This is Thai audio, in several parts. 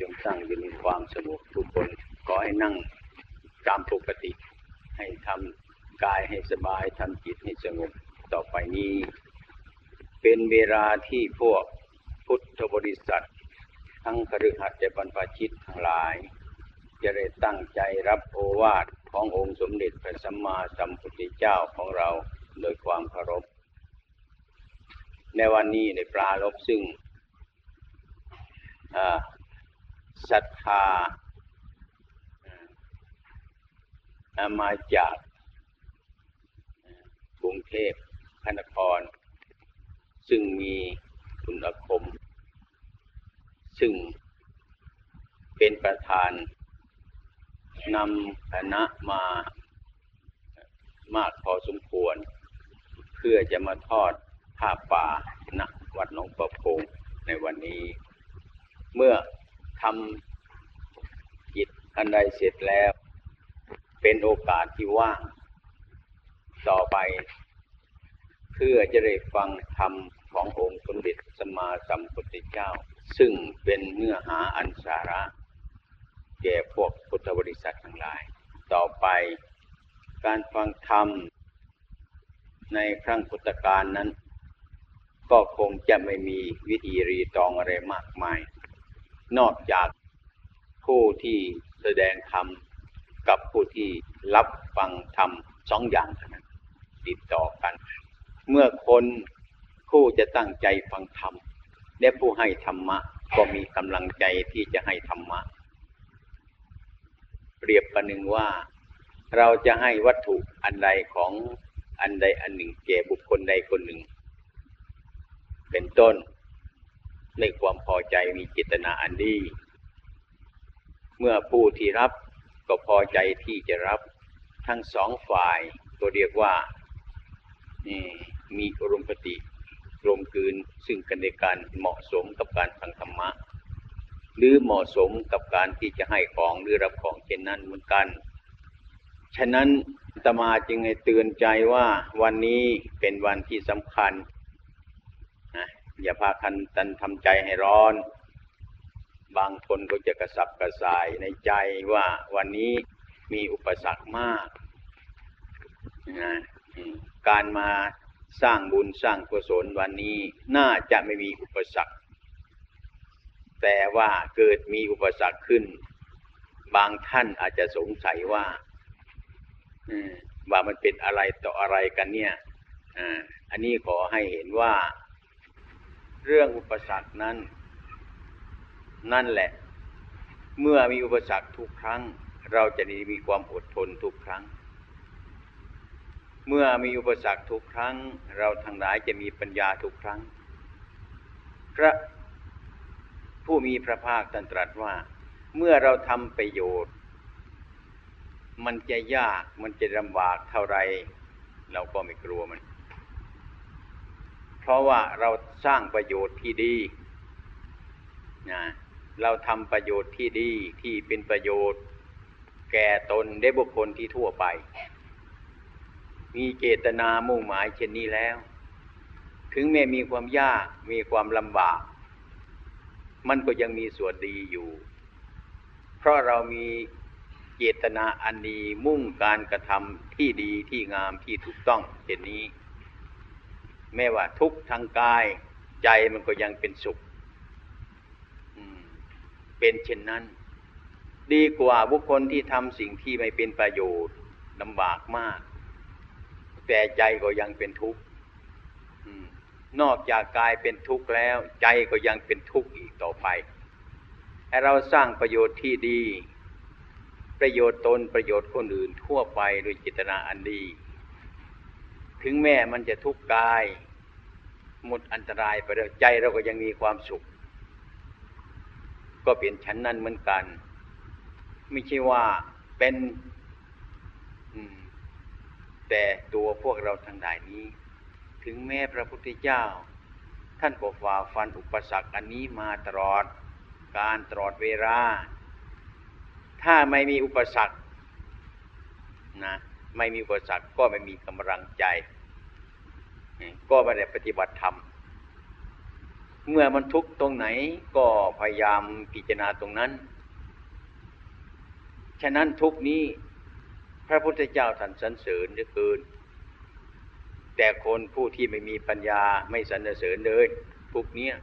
จงตั้งอยู่ในความสงบทุกคนขอให้นั่งตามปกติ ให้ทำกายให้สบายทำจิตให้สงบต่อไปนี้ เป็นเวลาที่พวกพุทธบริษัท ทั้งคฤหัสถ์และบรรพชิตทั้งหลาย จะได้ตั้งใจรับโอวาทขององค์สมเด็จพระสัมมาสัมพุทธเจ้าของเราโดยความเคารพ ในวันนี้ในปลารบซึ่ง ศรัทธามาจากกรุงเทพพระนคร ซึ่งมีคุณอคม ซึ่งเป็นประธานนำคณะมามากพอสมควร เพื่อจะมาทอดผ้าป่าณวัดหนองประพงในวันนี้ เมื่อ ทำจิตอันใดเสร็จแล้ว เป็นโอกาสที่ว่าง ต่อไป เพื่อจะได้ฟังธรรมขององค์สมเด็จสมมาสัมพุทธเจ้า ซึ่งเป็นเนื้อหาอันสาระ แก่พวกพุทธบริษัททั้งหลาย ต่อไป การฟังธรรม ในครั้งพุทธกาลนั้น ก็คงจะไม่มีวิธีรีตองอะไรมากมาย นอกจากผู้ที่แสดงธรรมกับผู้ที่รับฟังธรรมสองอย่างเท่านั้นติดต่อกัน เมื่อคนผู้จะตั้งใจฟังธรรมและผู้ให้ธรรมะ ก็มีกำลังใจที่จะให้ธรรมะ เปรียบประหนึ่งว่า เราจะให้วัตถุอันใดของอันใดอันหนึ่งแก่บุคคลใดคนหนึ่ง เป็นต้น ในความพอใจมีเจตนาอันดีเมื่อผู้ที่รับก็พอใจที่จะรับทั้งสองฝ่ายก็เรียกว่ามีอารมณ์ปฏิรวมกืนซึ่งกันในการเหมาะสมกับการฟังธรรมะ หรือเหมาะสมกับการที่จะให้ของหรือรับของเช่นนั้นเหมือนกัน ฉะนั้นตมาจึงให้เตือนใจว่าวันนี้เป็นวันที่สำคัญ อย่าพาคันตันทำใจให้ร้อน บางคนก็จะกระสับกระส่ายในใจว่าวันนี้มีอุปสรรคมากนะการมาสร้างบุญสร้างกุศลวันนี้น่าจะไม่มีอุปสรรค แต่ว่าเกิดมีอุปสรรคขึ้น บางท่านอาจจะสงสัยว่าว่ามันเป็นอะไรต่ออะไรกันเนี่ย อันนี้ขอให้เห็นว่า เรื่องอุปสรรคนั้น นั่นแหละ เมื่อมีอุปสรรคทุกครั้ง เราจะมีความอดทนทุกครั้ง เมื่อมีอุปสรรคทุกครั้ง เราทั้งหลายจะมีปัญญาทุกครั้ง พระผู้มีพระภาคตรัสว่า เมื่อเราทำประโยชน์ มันจะยากมันจะลำบากเท่าไร เราก็ไม่กลัวมัน เพราะว่าเราสร้างประโยชน์ที่ดีนะเราทำประโยชน์ที่ดีที่เป็นประโยชน์ แก่ตนได้บุคคลที่ทั่วไป มีเจตนามุ่งหมายเช่นนี้แล้ว ถึงแม้มีความยากมีความลำบาก มันก็ยังมีส่วนดีอยู่ เพราะเรามีเจตนาอันดีมุ่งการกระทำที่ดีที่งามที่ถูกต้องเช่นนี้ แม้ว่าทุกทางกาย ใจมันก็ยังเป็นสุขเป็นเช่นนั้น ดีกว่าบุคคลที่ทำสิ่งที่ไม่เป็นประโยชน์ลำบากมาก แต่ใจก็ยังเป็นทุกข์นอกจากกายเป็นทุกข์แล้ว ใจก็ยังเป็นทุกข์อีกต่อไปให้เราสร้างประโยชน์ที่ดี ประโยชน์ตนประโยชน์คนอื่นทั่วไปโดยจิตนาอันดี ถึงแม้มันจะทุกข์กาย หมดอันตรายไปแล้วใจเราก็ยังมีความสุข ก็เป็นชั้นนั้นเหมือนกัน ไม่ใช่ว่าเป็นแต่ตัวพวกเราทั้งหลายนี้ ถึงแม้พระพุทธเจ้า ท่านก็ฝ่าฟันอุปสรรคอันนี้มาตลอด การตลอดเวลาถ้าไม่มีอุปสรรคนะไม่มีอุปสรรคก็ไม่มีกำลังใจ ก็ไม่ได้ปฏิบัติธรรม เมื่อมันทุกข์ตรงไหนก็พยายามพิจารณาตรงนั้น ฉะนั้นทุกนี้พระพุทธเจ้าท่านสรรเสริญเหลือเกิน แต่คนผู้ที่ไม่มีปัญญาไม่สรรเสริญเลยทุกเนี้ย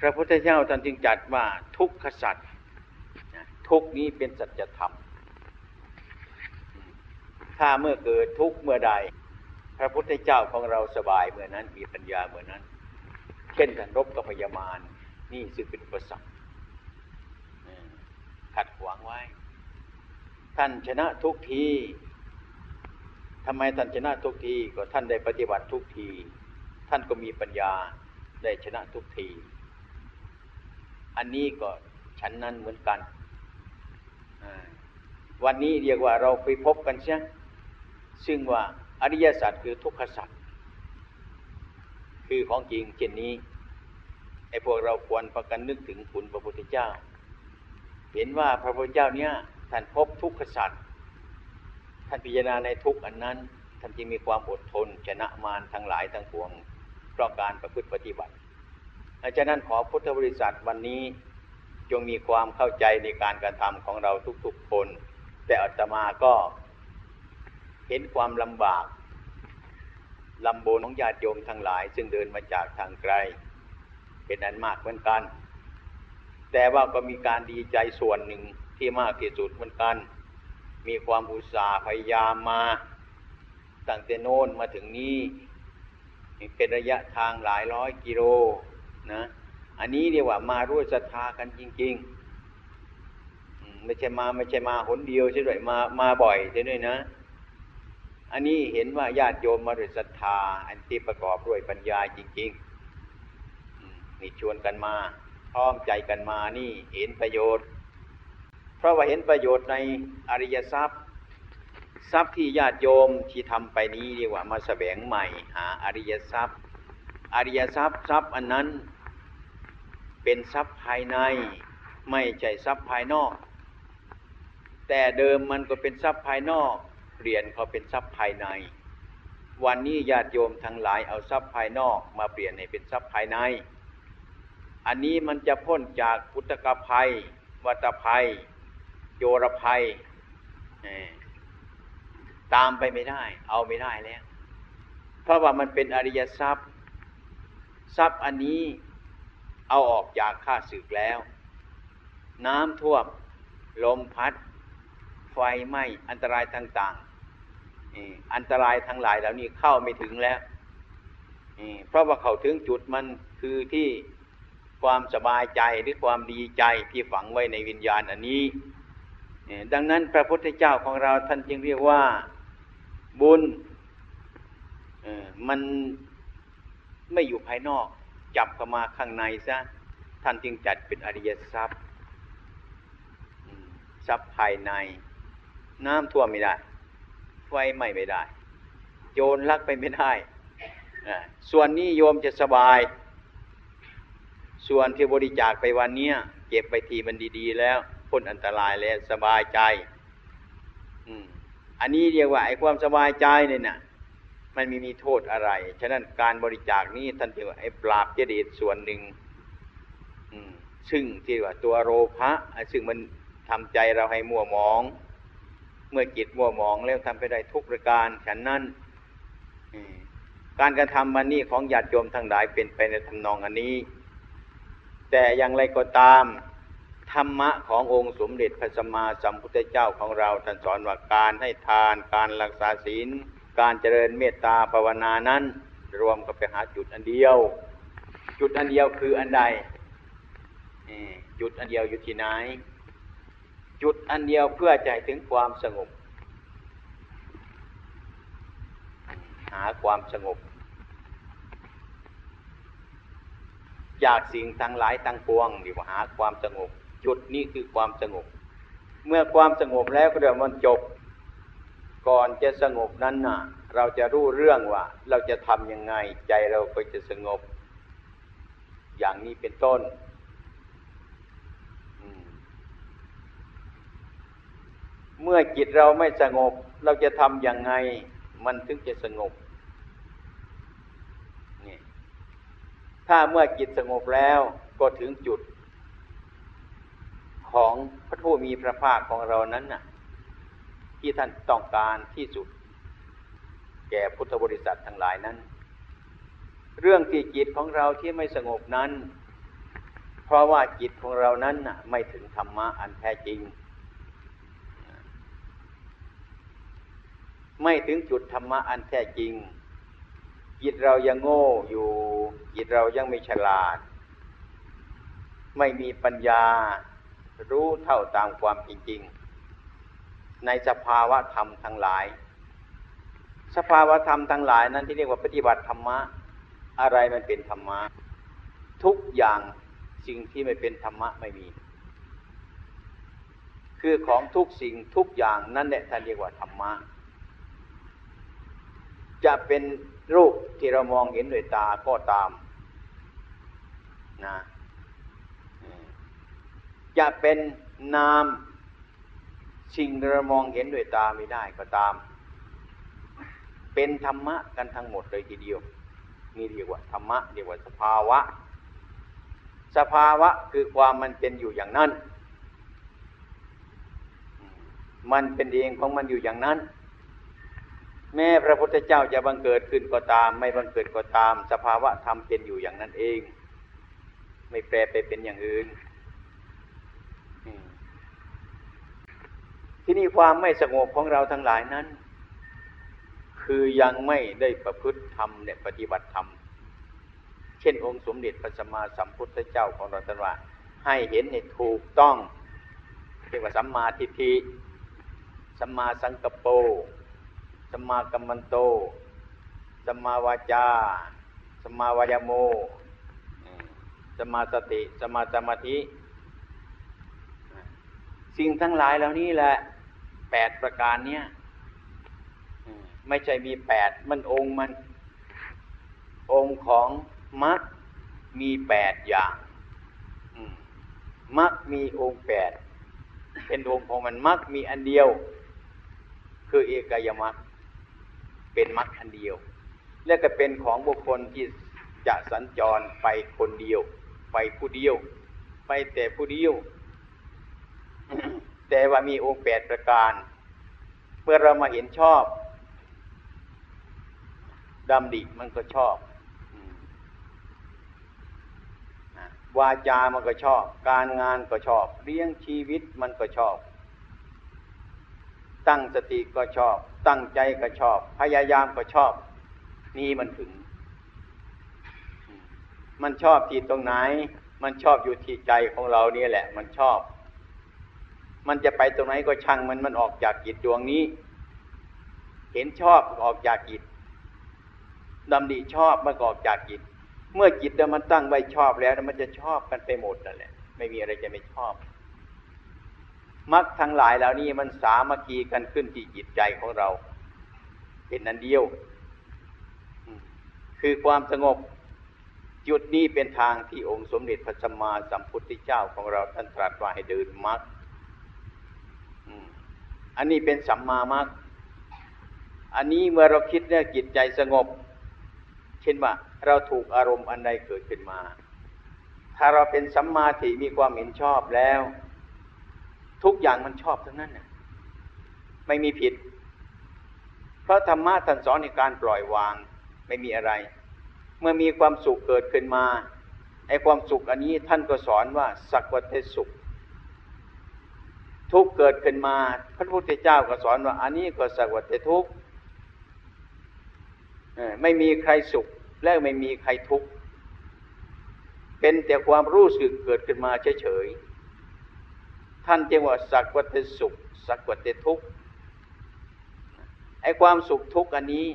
พระพุทธเจ้าท่านจึงจัดว่าทุกขสัตว์ทุกนี้เป็นสัจธรรม ถ้าเมื่อเกิดทุกเมื่อใด พระพุทธเจ้าของเราสบายเมื่อนั้นมีปัญญาเมื่อนั้น เช่นกันรบกับพยามารนี่ซึ่งเป็นอุปสรรคขัดขวางไว้ ท่านชนะทุกทีทำไมท่านชนะทุกทีก็ท่านได้ปฏิบัติทุกที ท่านก็มีปัญญาได้ชนะทุกที อันนี้ก็ฉันนั้นเหมือนกัน วันนี้เรียกว่าเราไปพบกันใช่ซึ่งว่า อริยสัจคือทุกขสัจคือของจริงเช่นนี้ไอ้พวกเราควรประกันนึกถึงคุณพระพุทธเจ้า เห็นว่าพระพุทธเจ้าเนี้ยท่านพบทุกขสัจท่านพิจารณาในทุกอันนั้นท่านจึงมีความอดทนชนะมารทั้งหลายทั้งปวงเพราะการประพฤติปฏิบัติดังนั้นขอพุทธบริษัทวันนี้จงมีความเข้าใจในการกระทำของเราทุกๆคน แต่อัตมาก็ เห็นความลำบากลำบนของญาติโยมทั้งหลาย ซึ่งเดินมาจากทางไกล เป็นอันมากเหมือนกัน แต่ว่าก็มีการดีใจส่วนหนึ่งที่มากที่สุดเหมือนกัน มีความอุตสาห์พยายามมาตั้งแต่โน้นมาถึงนี้เป็นระยะทางหลายร้อยกิโลนะ อันนี้เรียกว่ามาร่วมศรัทธากันจริงๆไม่ใช่มาไม่ใช่มาหนเดียวใช่ไหมมามาบ่อยใช่ไหมนะ อันนี้เห็นว่าญาติโยมมาด้วยศรัทธา อันที่ประกอบด้วยปัญญาจริงๆนี่ชวนกันมา พร้อมใจกันมานี่เห็นประโยชน์ เพราะว่าเห็นประโยชน์ในอริยทรัพย์ ทรัพย์ที่ญาติโยมที่ทำไปนี้เรีกว่ามาแสวงใหม่หาอริยทรัพย์ อริยทรัพย์ทรัพย์อันนั้น เป็นทรัพย์ภายในไม่ใช่ทรัพย์ภายนอก แต่เดิมมันก็เป็นทรัพย์ภายนอก เปลี่ยนเขาเป็นทรัพย์ภายใน วันนี้ญาติโยมทั้งหลายเอาทรัพย์ภายนอกมาเปลี่ยนให้เป็นทรัพย์ภายใน อันนี้มันจะพ้นจากพุทธกภัย วัตภัย โยรภัย ตามไปไม่ได้ เอาไม่ได้แล้ว เพราะว่ามันเป็นอริยทรัพย์ ทรัพย์อันนี้เอาออกจากข้าศึกแล้ว น้ำท่วม ลมพัด ไฟไหม้อันตรายต่าง อันตรายทั้งหลายเหล่านี้เข้าไม่ถึงแล้วเพราะว่าเขาถึงจุดมันคือที่ความสบายใจหรือความดีใจที่ฝังไว้ในวิญญาณอันนี้ ดังนั้นพระพุทธเจ้าของเราท่านจึงเรียกว่าบุญมันไม่อยู่ภายนอกจับเข้ามาข้างในซะท่านจึงจัดเป็นอริยทรัพย์ทรัพย์ภายใน น้ำท่วมไม่ได้ ไฟไหม้ไม่ได้ โยนลักไปไม่ได้ส่วนนี้โยมจะสบาย ส่วนที่บริจาคไปวันนี้เก็บไปทีมันดี ๆ แล้วพ้นอันตรายแล้วสบายใจอันนี้เรียกว่าไอ้ความสบายใจเนี่ยนะมันมีมีโทษอะไร ฉะนั้นการบริจาคนี้ท่านเรียกว่าไอ้ปราบเจดีย์ส่วนหนึ่งซึ่งที่ว่าตัวโรภะซึ่งมันทำใจเราให้มัวมอง เมื่อจิตมัวหมองแล้วทำไปได้ทุกประการฉันนั้นการกระทำมันนี้ของญาติโยมทั้งหลายเป็นไปในทำนองอันนี้ แต่อย่างไรก็ตาม ธรรมะขององค์สมเด็จพระสัมมาสัมพุทธเจ้าของเราท่านสอนว่าการให้ทานการรักษาศีล การเจริญเมตตาภาวนานั้น รวมก็ไปหาจุดอันเดียว จุดอันเดียวคืออันใดจุดอันเดียวอยู่ที่ไหน จุดอันเดียวเพื่อใจถึงความสงบ หาความสงบ จากสิ่งทั้งหลายทั้งปวงดีว่าหาความสงบ จุดนี้คือความสงบ เมื่อความสงบแล้วก็เดี๋ยวมันจบ ก่อนจะสงบนั้นน่ะ เราจะรู้เรื่องว่า เราจะทำยังไงใจเราก็จะสงบ อย่างนี้เป็นต้น เมื่อจิตเราไม่สงบ เราจะทำอย่างไง มันถึงจะสงบนี่ถ้าเมื่อจิตสงบแล้วก็ถึงจุด ของพระผู้มีพระภาคของเรานั้นน่ะ ที่ท่านต้องการที่สุด แก่พุทธบริษัททั้งหลายนั้น เรื่องที่จิตของเราที่ไม่สงบนั้น เพราะว่าจิตของเรานั้นน่ะ ไม่ถึงธรรมะอันแท้จริง ไม่ถึงจุดธรรมะอันแท้จริง จิตเรายังโง่อยู่ จิตเรายังไม่ฉลาด ไม่มีปัญญารู้เท่าตามความจริงๆในสภาวะธรรมทั้งหลาย สภาวะธรรมทั้งหลายนั้นที่เรียกว่าปฏิบัติธรรมะ อะไรมันเป็นธรรมะ ทุกอย่างสิ่งที่ไม่เป็นธรรมะไม่มี คือของทุกสิ่งทุกอย่างนั่นแหละท่านเรียกว่าธรรมะ จะเป็นรูปที่เรามองเห็นด้วยตาก็ตามนะจะเป็นนามสิ่งเรามองเห็นด้วยตาไม่ได้ก็ตาม เป็นธรรมะกันทั้งหมดเลยทีเดียวนี่เรียกว่าธรรมะเรียกว่าสภาวะ สภาวะคือความมันเป็นอยู่อย่างนั้น มันเป็นเองของมันอยู่อย่างนั้น แม้พระพุทธเจ้าจะบังเกิดขึ้นก็ตาม ไม่บังเกิดก็ตาม สภาวะธรรมเป็นอยู่อย่างนั้นเอง ไม่แปรไปเป็นอย่างอื่นที่นี่ความไม่สงบของเราทั้งหลายนั้น คือยังไม่ได้ประพฤติธรรมเนี่ยปฏิบัติธรรม เช่นองค์สมเด็จพระสัมมาสัมพุทธเจ้าของเราตรัสว่าให้เห็นในถูกต้องเรียกว่าสัมมาทิฏฐิสัมมาสังกปร สมากัมมันโต สมาวาจา สมาวายโม สมาสติ สมาสมาธิ สิ่งทั้งหลายเหล่านี้แหละแปดประการเนี้ยไม่ใช่มีแปดมันองค์มัน องค์ของมรรคมีแปดอย่างมรรคมีองค์แปดเป็นองค์ของมันมรรคมีอันเดียว คือเอกายมรรค เป็นมรรคอันเดียว และก็เป็นของบุคคลที่จะสัญจรไปคนเดียว ไปผู้เดียว ไปแต่ผู้เดียว แต่ว่ามีองค์แปดประการ เมื่อเรามาเห็นชอบดำดิมันก็ชอบวาจามันก็ชอบ การงานก็ชอบ เลี้ยงชีวิตมันก็ชอบ ตั้งสติก็ชอบ ตั้งใจก็ชอบ พยายามก็ชอบ นี่มันถึง มันชอบที่ตรงไหน มันชอบอยู่ที่ใจของเราเนี่ยแหละ มันชอบ มันจะไปตรงไหนก็ช่างมันมันออกจากจิตดวงนี้ เห็นชอบออกจากจิตดำดีชอบมันออกจากจิต เมื่อจิตมันตั้งไว้ชอบแล้วมันจะชอบกันไปหมดนั่นแหละ ไม่มีอะไรจะไม่ชอบ มรรคทั้งหลายเหล่านี้มันสามัคคีกันขึ้นที่จิตใจของเรา เป็นนันเดียว คือความสงบ จุดนี้เป็นทางที่องค์สมเด็จพระสัมมาสัมพุทธเจ้าของเราท่านตรัสว่าให้เดินมรรคอันนี้เป็นสัมมามรรคอันนี้เมื่อเราคิดเรื่องจิตใจสงบ เช่นว่า เราถูกอารมณ์อันใดเกิดขึ้นมา ถ้าเราเป็นสัมมาทิมีความเห็นชอบแล้ว ทุกอย่างมันชอบทั้งนั้นน่ะไม่มีผิดเพราะธรรมะท่านสอนในการปล่อยวางไม่มีอะไร เมื่อมีความสุขเกิดขึ้นมาไอ้ความสุขอันนี้ท่านก็สอนว่าสักวัตสุข ทุกเกิดขึ้นมา พระพุทธเจ้าก็สอนว่า อันนี้ก็สักวัตทุกไม่มีใครสุขและไม่มีใครทุกข์เป็นแต่ความรู้สึกเกิดขึ้นมาเฉยๆ ท่านจึงว่าสักวัตสุข สักวัตทุกข์ไอ้ความสุขทุกข์อันนี้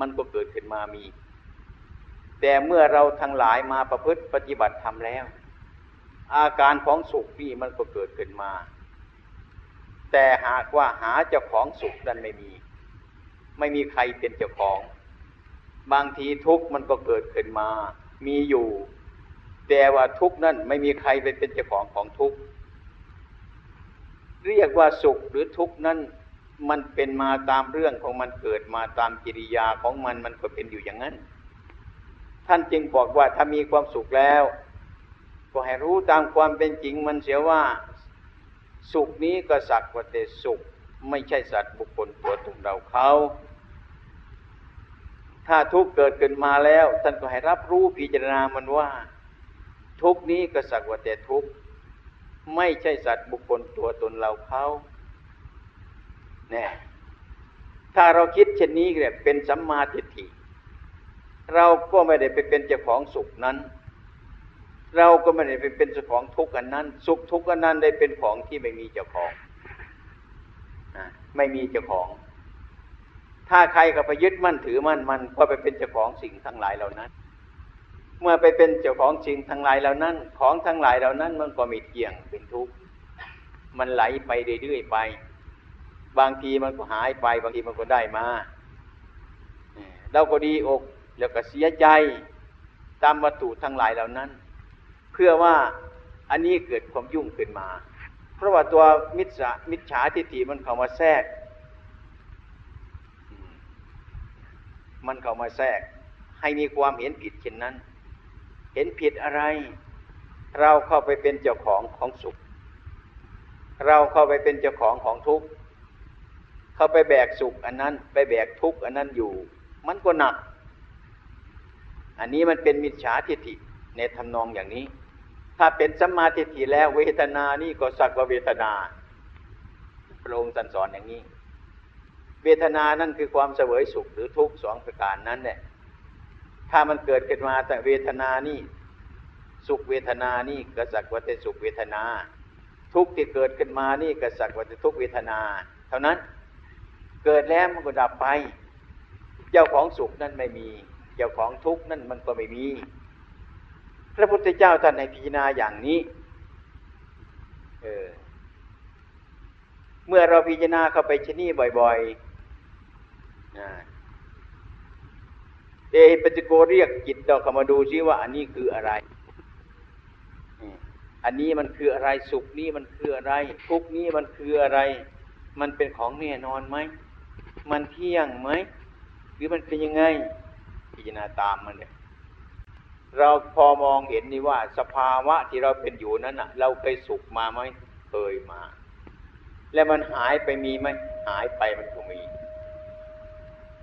มันก็เกิดขึ้นมามี แต่เมื่อเราทั้งหลายมาประพฤติปฏิบัติธรรมแล้ว อาการของสุขนี่มันก็เกิดขึ้นมา แต่หากว่าหาเจ้าของสุขนั้นไม่มี ไม่มีใครเป็นเจ้าของ บางทีทุกข์มันก็เกิดขึ้นมา มีอยู่ แต่ว่าทุกข์นั้นไม่มีใครไปเป็นเจ้าของของทุกข์ เรียกว่าสุขหรือทุกข์นั้นมันเป็นมาตามเรื่องของมันเกิดมาตามกิริยาของมันมันก็เป็นอยู่อย่างนั้น ท่านจึงบอกว่าถ้ามีความสุขแล้ว ก็ให้รู้ตามความเป็นจริงมันเสียว่า สุขนี้ก็สักว่าแต่สุข ไม่ใช่สัตว์บุคคลตัวตนเราเขาถ้าทุกข์เกิดขึ้นมาแล้ว ท่านก็ให้รับรู้พิจารณามันว่า ทุกข์นี้ก็สักว่าแต่ทุกข์ ไม่ใช่สัตว์บุคคลตัวตนเราเขาเนี่ยถ้าเราคิดเช่นนี้เนี่ยเป็นสัมมาทิฏฐิ เราก็ไม่ได้ไปเป็นเจ้าของสุขนั้น เราก็ไม่ได้ไปเป็นเจ้าของทุกข์อันนั้น สุขทุกข์อันนั้นได้เป็นของที่ไม่มีเจ้าของไม่มีเจ้าของ ถ้าใครก็ไปยึดมั่นถือมั่นมันก็ไปเป็นเจ้าของสิ่งทั้งหลายเหล่านั้น เมื่อไปเป็นเจ้าของสิ่งทั้งหลายเหล่านั้น ของทั้งหลายเหล่านั้นมันก็มีเที่ยงเป็นทุกข์มันไหลไปเรื่อยๆไป บางทีมันก็หายไป บางทีมันก็ได้มาเราก็ดีอกแล้วก็เสียใจตามวัตถุทั้งหลายเหล่านั้น เพื่อว่าอันนี้เกิดความยุ่งขึ้นมา เพราะว่าตัวมิจฉามิจฉาทิฏฐิมันเข้ามาแทรก มันเข้ามาแทรก ให้มีความเห็นผิดเช่นนั้น เห็นผิดอะไร เราเข้าไปเป็นเจ้าของของสุข เราเข้าไปเป็นเจ้าของของทุกข์เข้าไปแบกสุขอันนั้น ไปแบกทุกข์อันนั้นอยู่ มันก็หนัก อันนี้มันเป็นมิจฉาทิฏฐิในทำนองอย่างนี้ ถ้าเป็นสัมมาทิฏฐิแล้วเวทนานี่ก็สักว่าเวทนาพระองค์สอนอย่างนี้ เวทนานั่นคือความเสวยสุขหรือทุกข์สองประการนั้นเนี่ย ถ้ามันเกิดขึ้นมาแต่เวทนานี่สุขเวทนานี่ก็สักว่าแต่สุขเวทนา ทุกข์ที่เกิดขึ้นมานี่ก็สักว่าแต่ทุกขเวทนา เท่านั้นเกิดแล้วมันก็ดับไป เจ้าของสุขนั่นไม่มี เจ้าของทุกข์นั่นมันก็ไม่มี พระพุทธเจ้าท่านในพิจารณาอย่างนี้เออเมื่อเราพิจารณาเข้าไปชนี่บ่อยๆ เอปจิโกเรียกจิตเราเข้ามาดูซิว่า อันนี้คืออะไร อันนี้มันคืออะไรสุขนี้มันคืออะไร ทุกนี้มันคืออะไร มันเป็นของแน่นอนไหม มันเที่ยงไหม หรือมันเป็นยังไง พิจารณาตามมันเนี่ยเราพอมองเห็นนี่ว่า สภาวะที่เราเป็นอยู่นั้นอะ เราเคยสุขมาไหมเคยมา แล้วมันหายไปมีไหมหายไปมันก็มี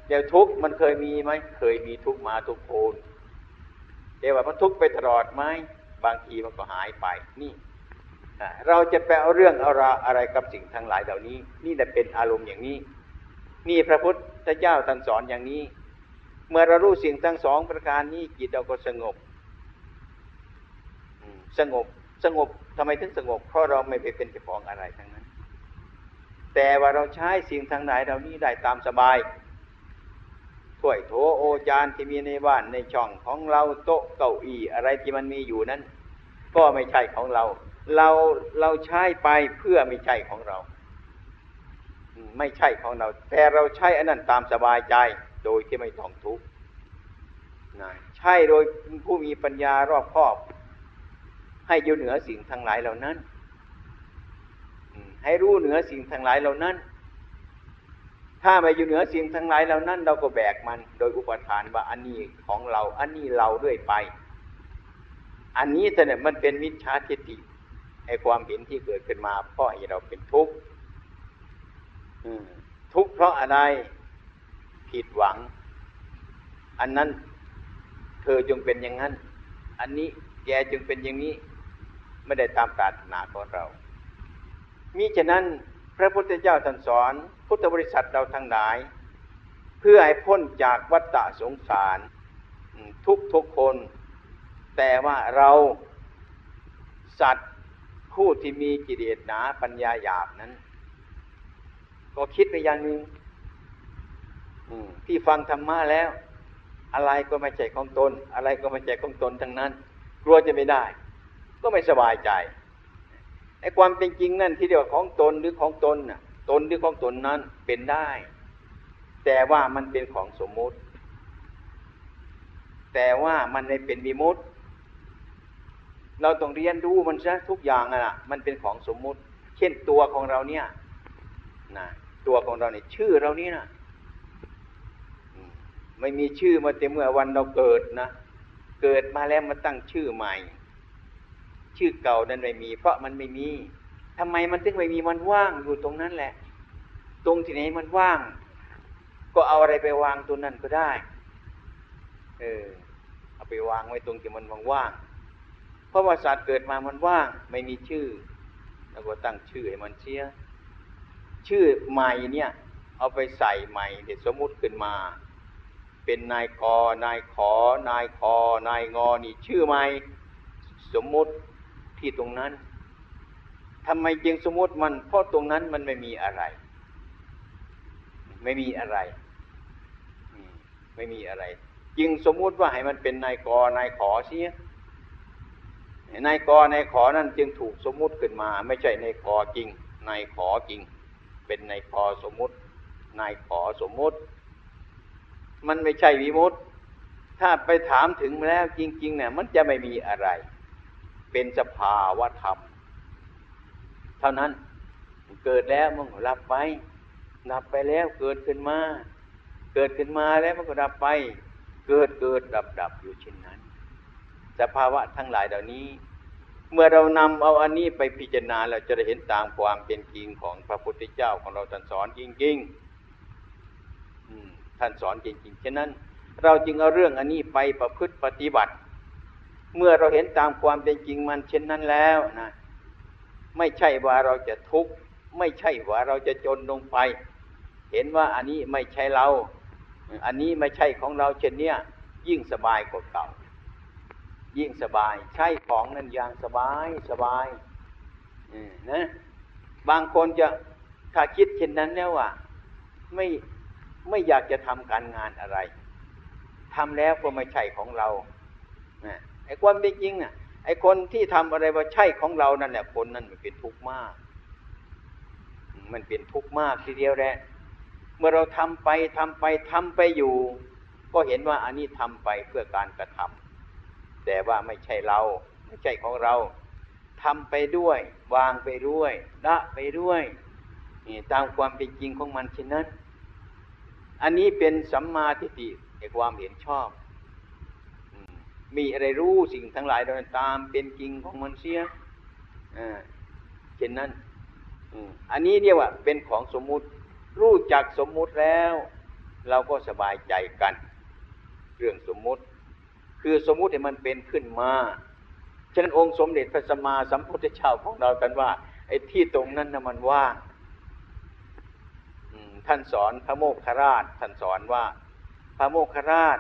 เดี๋ยวทุกมันเคยมีไหมเคยมีทุกมาทุกโคนเดี๋ยวว่ามันทุกไปตลอดไหมบางทีมันก็หายไปนี่เราจะไปเอาเรื่องเอาราอะไรกับสิ่งทั้งหลายเหล่านี้ นี่แหละเป็นอารมณ์อย่างนี้ นี่พระพุทธเจ้าท่านสอนอย่างนี้ เมื่อเรารู้สิ่งทั้งสองประการนี้จิตเราก็สงบสงบสงบทำไมถึงสงบเพราะเราไม่ไปเป็นเจ้าของอะไรทั้งนั้น แต่ว่าเราใช้สิ่งทั้งหลายเหล่านี้ได้ตามสบาย ถ้วยโถโอจานที่มีในบ้านในช่องของเราโต๊ะเก้าอี้อะไรที่มันมีอยู่นั้น ก็ไม่ใช่ของเรา เราเราใช้ไปเพื่อไม่ใช่ของเรา ไม่ใช่ของเรา แต่เราใช้อันนั้นตามสบายใจโดยที่ไม่ต้องทุกข์นะใช่โดยผู้มีปัญญารอบคอบ ให้อยู่เหนือสิ่งทั้งหลายเหล่านั้น ให้รู้เหนือสิ่งทั้งหลายเหล่านั้น ถ้าไม่อยู่เหนือสิ่งทั้งหลายเหล่านั้น เราก็แบกมันโดยอุปทานว่าอันนี้ของเรา อันนี้เราด้วยไป อันนี้เนี่ยมันเป็นมิจฉาทิฏฐิไอความเห็นที่เกิดขึ้นมาเพราะให้เราเป็นทุกข์ทุกข์เพราะอะไรผิดหวัง อันนั้นเธอจงเป็นอย่างนั้น อันนี้แกจึงเป็นอย่างนี้ไม่ได้ตามปรารถนาของเรามิฉะนั้นพระพุทธเจ้าท่านสอน พุทธบริษัทเราทั้งหลาย เพื่อให้พ้นจากวัฏฏะสงสาร ทุกทุกคน แต่ว่าเราสัตว์ผู้ที่มีกิเลสหนาปัญญาหยาบนั้น ก็คิดไปอย่างหนึ่งที่ฟังธรรมะแล้ว อะไรก็ไม่ใช่ของตน อะไรก็ไม่ใช่ของตนทั้งนั้น กลัวจะไม่ได้ ก็ไม่สบายใจไอ้ความเป็นจริงนั่นที่เรียกว่าของตนหรือของตนน่ะ ตนหรือของตนนั้นเป็นได้ แต่ว่ามันเป็นของสมมุติ แต่ว่ามันไม่เป็นมีมุติ เราต้องเรียนรู้มันซะทุกอย่างอะมันเป็นของสมมุติ เช่นตัวของเราเนี่ยนะตัวของเราเนี่ยชื่อเรานี่นะไม่มีชื่อมาแต่เมื่อวันเราเกิดนะเกิดมาแล้วมาตั้งชื่อใหม่ ชื่อเก่านั้นไม่มี เพราะมันไม่มี ทำไมมันถึงไม่มีมันว่างอยู่ตรงนั้นแหละ ตรงที่ไหนมันว่าง ก็เอาอะไรไปวางตัวนั้นก็ได้ เออ เอาไปวางไว้ตรงที่มันว่างๆเพราะว่าศาสตว์เกิดมามันว่าง ไม่มีชื่อ แล้วก็ตั้งชื่อให้มันเสียชื่อใหม่เนี่ย เอาไปใส่ใหม่เดี๋ยวสมมติขึ้นมา เป็นนายกนายขอนายคอนายงอนี่ชื่อใหม่ สมมติที่ตรงนั้น ทำไมจึงสมมติมัน เพราะตรงนั้นมันไม่มีอะไร ไม่มีอะไร ไม่มีอะไร จึงสมมุติว่าให้มันเป็นนายกนายขอเสียนายกนายขอนั่นจึงถูกสมมุติขึ้นมา ไม่ใช่นายกจริงนายขอจริง เป็นนายกสมมุติ นายขอสมมุติ มันไม่ใช่วิมุตถ้าไปถามถึงแล้วจริงๆเนี่ยมันจะไม่มีอะไร เป็นสภาวะธรรม ท่านั้น เกิดแล้วมันก็รับไปดับไปแล้วเกิดขึ้นมา เกิดขึ้นมาแล้วมันก็ดับไป เกิดเกิดดับดับอยู่เช่นนั้น สภาวะทั้งหลายเหล่านี้ เมื่อเรานำเอาอันนี้ไปพิจารณาเราจะได้เห็นตามความเป็นจริงของพระพุทธเจ้าของเราท่านสอนจริงๆท่านสอนจริงๆฉะนั้น เราจึงเอาเรื่องอันนี้ไปประพฤติปฏิบัติ เมื่อเราเห็นตามความเป็นจริงมันเช่นนั้นแล้วนะ ไม่ใช่ว่าเราจะทุกข์ไม่ใช่ว่าเราจะจนลงไป เห็นว่าอันนี้ไม่ใช่เรา อันนี้ไม่ใช่ของเราเช่นเนี้ยยิ่งสบายกว่าเก่า ยิ่งสบาย ใช่ของนั้นอย่างสบายสบายนะบางคนจะถ้าคิดเช่นนั้นแล้วว่าไม่ไม่อยากจะทำการงานอะไรทำแล้วก็ไม่ใช่ของเราไอ้ความเป็นจริงน่ะ ไอ้คนที่ทำอะไรว่าใช่ของเรานั่นแหละคนนั้นมันเป็นทุกข์มาก มันเป็นทุกข์มากทีเดียวแหละเมื่อเราทำไปทำไปทำไปอยู่ ก็เห็นว่าอันนี้ทำไปเพื่อการกระทำแต่ว่าไม่ใช่เรา ไม่ใช่ของเราทำไปด้วย วางไปด้วยละไปด้วยนี่ตามความเป็นจริงของมันเช่นนั้น อันนี้เป็นสัมมาทิฏฐิในความเห็นชอบ มีอะไรรู้สิ่งทั้งหลายโดยตามเป็นจริงของมันเสียเช่นนั้นอันนี้เรียกว่าเป็นของสมมุติ รู้จักสมมุติแล้ว เราก็สบายใจกัน เรื่องสมมุติ คือสมมุติให้มันเป็นขึ้นมาฉะนั้นองค์สมเด็จพระสัมมาสัมพุทธเจ้าของเรากันว่าไอ้ที่ตรงนั้นนะมันว่างท่านสอนพระโมคคราชท่านสอนว่า พระโมคคราช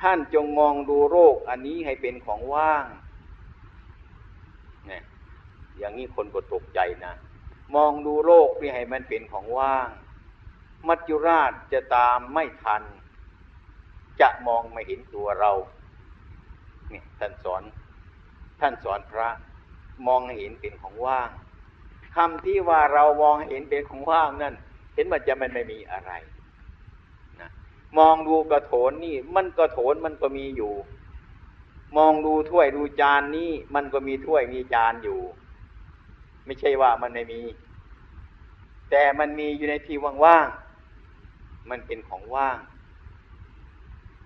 ท่านจงมองดูโรคอันนี้ให้เป็นของว่างเนี่ยอย่างนี้คนก็ตกใจนะ มองดูโรคนี่ให้มันเป็นของว่าง มัจจุราชจะตามไม่ทัน จะมองไม่เห็นตัวเราเนี่ยท่านสอน ท่านสอนพระ มองให้เห็นเป็นของว่างคำที่ว่าเรามองเห็นเป็นของว่างนั่น เห็นมันจะมันไม่มีอะไร มองดูกระโถนนี่ มันกระโถนมันก็มีอยู่ มองดูถ้วยดูจานนี่มันก็มีถ้วยมีจานอยู่ ไม่ใช่ว่ามันไม่มี แต่มันมีอยู่ในที่ว่างๆมันเป็นของว่าง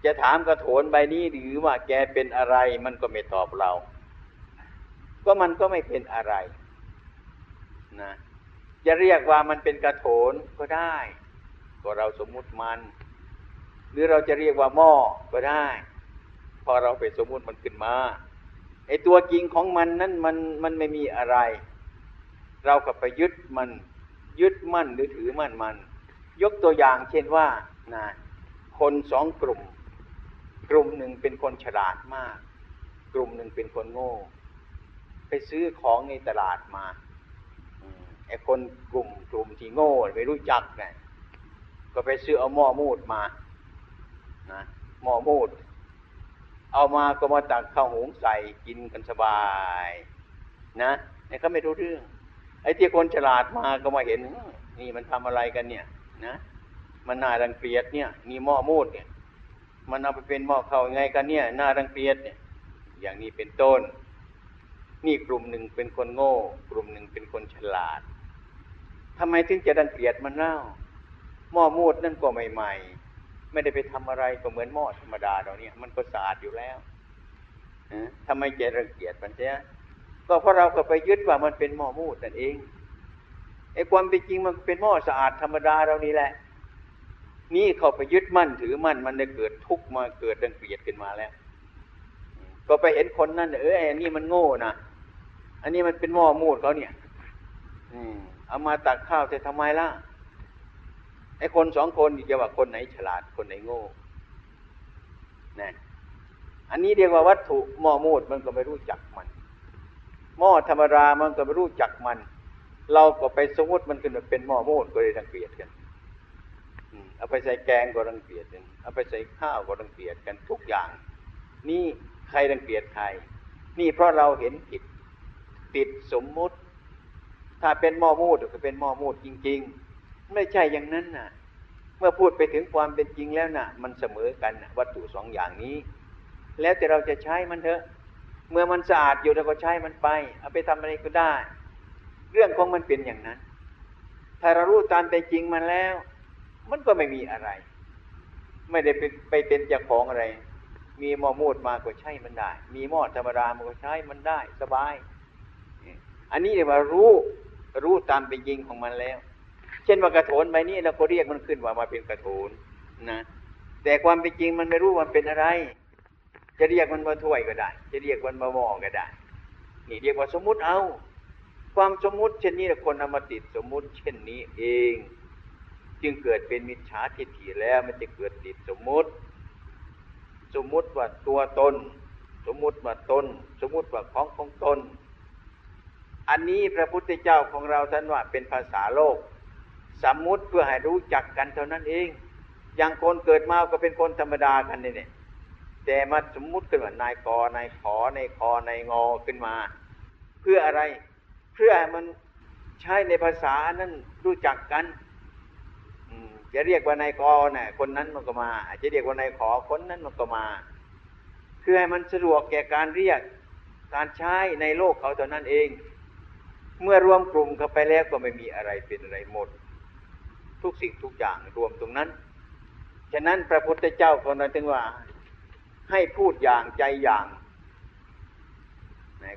จะถามกระโถนใบนี้หรือว่าแกเป็นอะไร มันก็ไม่ตอบเรา ก็มันก็ไม่เป็นอะไร นะจะเรียกว่ามันเป็นกระโถนก็ได้ ก็เราสมมุติมัน รือเราจะเรียกว่าหม้อก็ได้ พอเราไปสมมุติมันขึ้นมาไอ้ตัวจริงของมันนั้นมันมันไม่มีอะไร เราก็ไปยึดมันยึดมั่นหรือถือมั่นมัน ยกตัวอย่างเช่นว่านะคนสองกลุ่ม กลุ่มหนึ่งเป็นคนฉลาดมาก กลุ่มหนึ่งเป็นคนโง่ ไปซื้อของในตลาดมาไอ้คนกลุ่มกลุ่มที่โง่ไม่รู้จักเนะี่ยก็ไปซื้อเอาหม้อมูดมา นะหม้อมูด เอามาก็มาตักข้าวหุงใส่กินกันสบาย นะเนี่ยเขาไม่รู้เรื่อง ไอ้ที่คนฉลาดมาก็มาเห็น นี่มันทำอะไรกันเนี่ย นะ มันน่ารังเกียจเนี่ยนี่หม้อมูดเนี่ย มันเอาไปเป็นหม้อข้าวไงกันเนี่ย น่ารังเกียจเนี่ย อย่างนี้เป็นต้น นี่กลุ่มหนึ่งเป็นคนโง่ กลุ่มหนึ่งเป็นคนฉลาดทำไมถึงจะรังเกียจมันเล่าหม้อมูดนั่นก็ใหม่ ๆ ไม่ได้ไปทำอะไรก็เหมือนหม้อธรรมดาเราเนี่ยมันก็สะอาดอยู่แล้วทำไมจะรังเกียจมันเสียก็เพราะเราก็ไปยึดว่ามันเป็นหม้อมูดนั่นเองไอ้ความเป็นจริงมันเป็นหม้อสะอาดธรรมดาเรานี่แหละ นี่เขาไปยึดมั่นถือมั่นมันได้เกิดทุกข์มาเกิดรังเกียจขึ้นมาแล้ว ก็ไปเห็นคนนั่นเออไอ้นี่มันโง่นะอันนี้มันเป็นหม้อมูดเขาเนี่ย อืมเอามาตักข้าวจะทำไมล่ะ ไอ้คนสองคนจะว่าคนไหนฉลาดคนไหนโง่นะอันนี้เรียกว่าวัตถุหม้อมูดมันก็ไม่รู้จักมัน หม้อธรรมดามันก็ไม่รู้จักมัน เราก็ไปสมมติมันขึ้นมาเป็นหม้อมูดก็เลยรังเกียจกันเอาไปใส่แกงก็รังเกียจกันเอาไปใส่ข้าวก็รังเกียจกันทุกอย่าง นี่ใครรังเกียจใคร นี่เพราะเราเห็นผิดติดสมมุติ ถ้าเป็นหม้อมูดก็เป็นหม้อมูดจริง ๆ ไม่ใช่อย่างนั้นน่ะ เมื่อพูดไปถึงความเป็นจริงแล้วน่ะ มันเสมอกันวัตถุสองอย่างนี้ แล้วแต่เราจะใช้มันเถอะ เมื่อมันสะอาดอยู่เราก็ใช้มันไป เอาไปทำอะไรก็ได้ เรื่องของมันเป็นอย่างนั้น ถ้าเรารู้ตามเป็นจริงมันแล้ว มันก็ไม่มีอะไร ไม่ได้ไปไปเป็นเจ้าของอะไร มีหม้อมูดมาก็ใช้มันได้ มีหม้อธรรมดามันก็ใช้มันได้ สบาย อันนี้เรียกว่ารู้รู้ตามเป็นจริงของมันแล้ว ช่นว่ากระโถนใบนี้เราก็เรียกมันขึ้นว่ามาเป็นกระโถนนะแต่ความเป็นจริงมันไม่รู้มันเป็นอะไร จะเรียกมันมาถ้วยก็ได้ จะเรียกมันมาหม้อก็ได้ นี่เรียกว่าสมมุติเอา ความสมมุติเช่นนี้คนเอามาติดสมมุติ เช่นนี้เอง จึงเกิดเป็นมิจฉาทิฏฐิแล้วมันจะเกิดติดสมมุติ สมมุติว่าตัวตน สมมุติว่าตน สมมุติว่าของของตน อันนี้พระพุทธเจ้าของเราท่านว่าเป็นภาษาโลก สมมุติเพื่อให้รู้จักกันเท่านั้นเอง อย่างคนเกิดมาก็เป็นคนธรรมดากันนี่เนี่ยแต่มาสมมุติขึ้นว่านายกนายขอนายคอนายงอขึ้นมา เพื่ออะไร เพื่อให้มันใช้ในภาษานั้นรู้จักกันจะเรียกว่านายกน่ะคนนั้นมันก็มาจจะเรียกว่านายขอคนนั้นมันก็มาเพื่อให้มันสะดวกแก่การเรียกการใช้ในโลกเขาเท่านั้นเอง เมื่อรวมกลุ่มเข้าไปแล้วก็ไม่มีอะไรเป็นอะไรหมด ทุกสิ่งทุกอย่างรวมตรงนั้น ฉะนั้นพระพุทธเจ้าก็นั้นถึงว่า ให้พูดอย่างใจอย่าง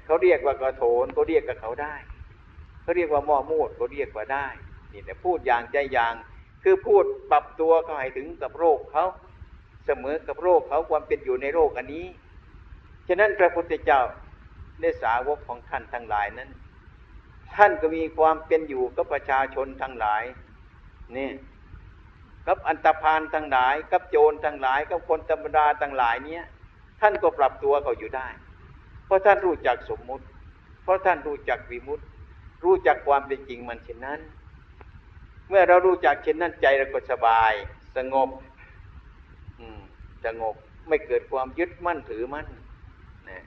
เขาเรียกว่ากระโถนก็เรียกกับเขาได้เขาเรียกว่าหม้อมูดก็เรียกว่าได้นี่แต่พูดอย่างใจอย่างคือพูดปรับตัวเขาให้ถึงกับโรคเขาเสมอกับโรคเขาความเป็นอยู่ในโรคอันนี้ ฉะนั้นพระพุทธเจ้าได้สาวกของท่านทั้งหลายนั้น ท่านก็มีความเป็นอยู่กับประชาชนทั้งหลาย นี่กับอันตรพานทั้งหลาย กับโจรทั้งหลาย กับคนธรรมดาทั้งหลายเนี้ยท่านก็ปรับตัวเขาอยู่ได้ เพราะท่านรู้จักสมมุติ เพราะท่านรู้จักวิมุตติ รู้จักความเป็นจริงมันเช่นนั้น เมื่อเรารู้จักเช่นนั้นใจเราก็สบาย สงบสงบไม่เกิดความยึดมั่นถือมั่นนะ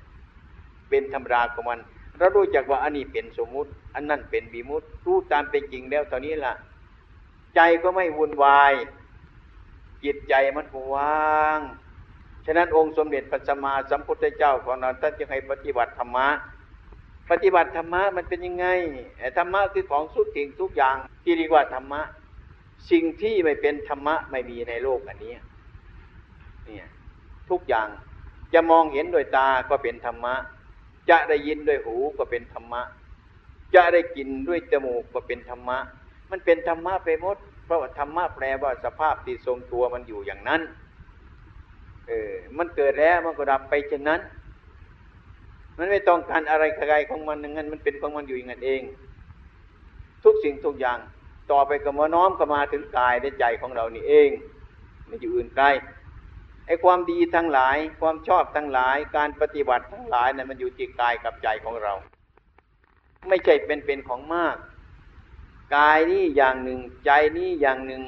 เป็นธรรมดาของมัน เรารู้จักว่าอันนี้เป็นสมมุติ อันนั้นเป็นบีมุติรู้ตามเป็นจริงแล้วตอนนี้ล่ะ ใจก็ไม่วุ่นวาย จิตใจมันว่าง ฉะนั้นองค์สมเด็จพระสัมมาสัมพุทธเจ้าของเราท่านจึงให้ปฏิบัติธรรมะ ปฏิบัติธรรมะมันเป็นยังไงธรรมะคือของสุดสิ่งทุกอย่างที่เรียกว่าธรรมะ สิ่งที่ไม่เป็นธรรมะไม่มีในโลกอันนี้เนี่ยทุกอย่างจะมองเห็นโดยตาก็เป็นธรรมะ จะได้ยินด้วยหูก็เป็นธรรมะ จะได้กินด้วยจมูกก็เป็นธรรมะ มันเป็นธรรมะไปหมดเพราะว่าธรรมะแปลว่าสภาพที่ทรงตัวมันอยู่อย่างนั้น เออ มันเกิดแล้วมันก็ดับไปเช่นนั้น มันไม่ต้องการอะไรใครของมันอย่างนั้น มันเป็นของมันอยู่อย่างนั้นเอง ทุกสิ่งทุกอย่าง ต่อไปก็มาน้อมก็มาถึงกายและใจของเรานี่เองไม่อยู่อื่นไกลไอ้ความดีทั้งหลาย ความชอบทั้งหลาย การปฏิบัติทั้งหลายนะั้นมันอยู่ที่กายกับใจของเรา ไม่ใช่เป็นเป็นของมาก กายนี่อย่างหนึ่งใจนี่อย่างหนึ่ง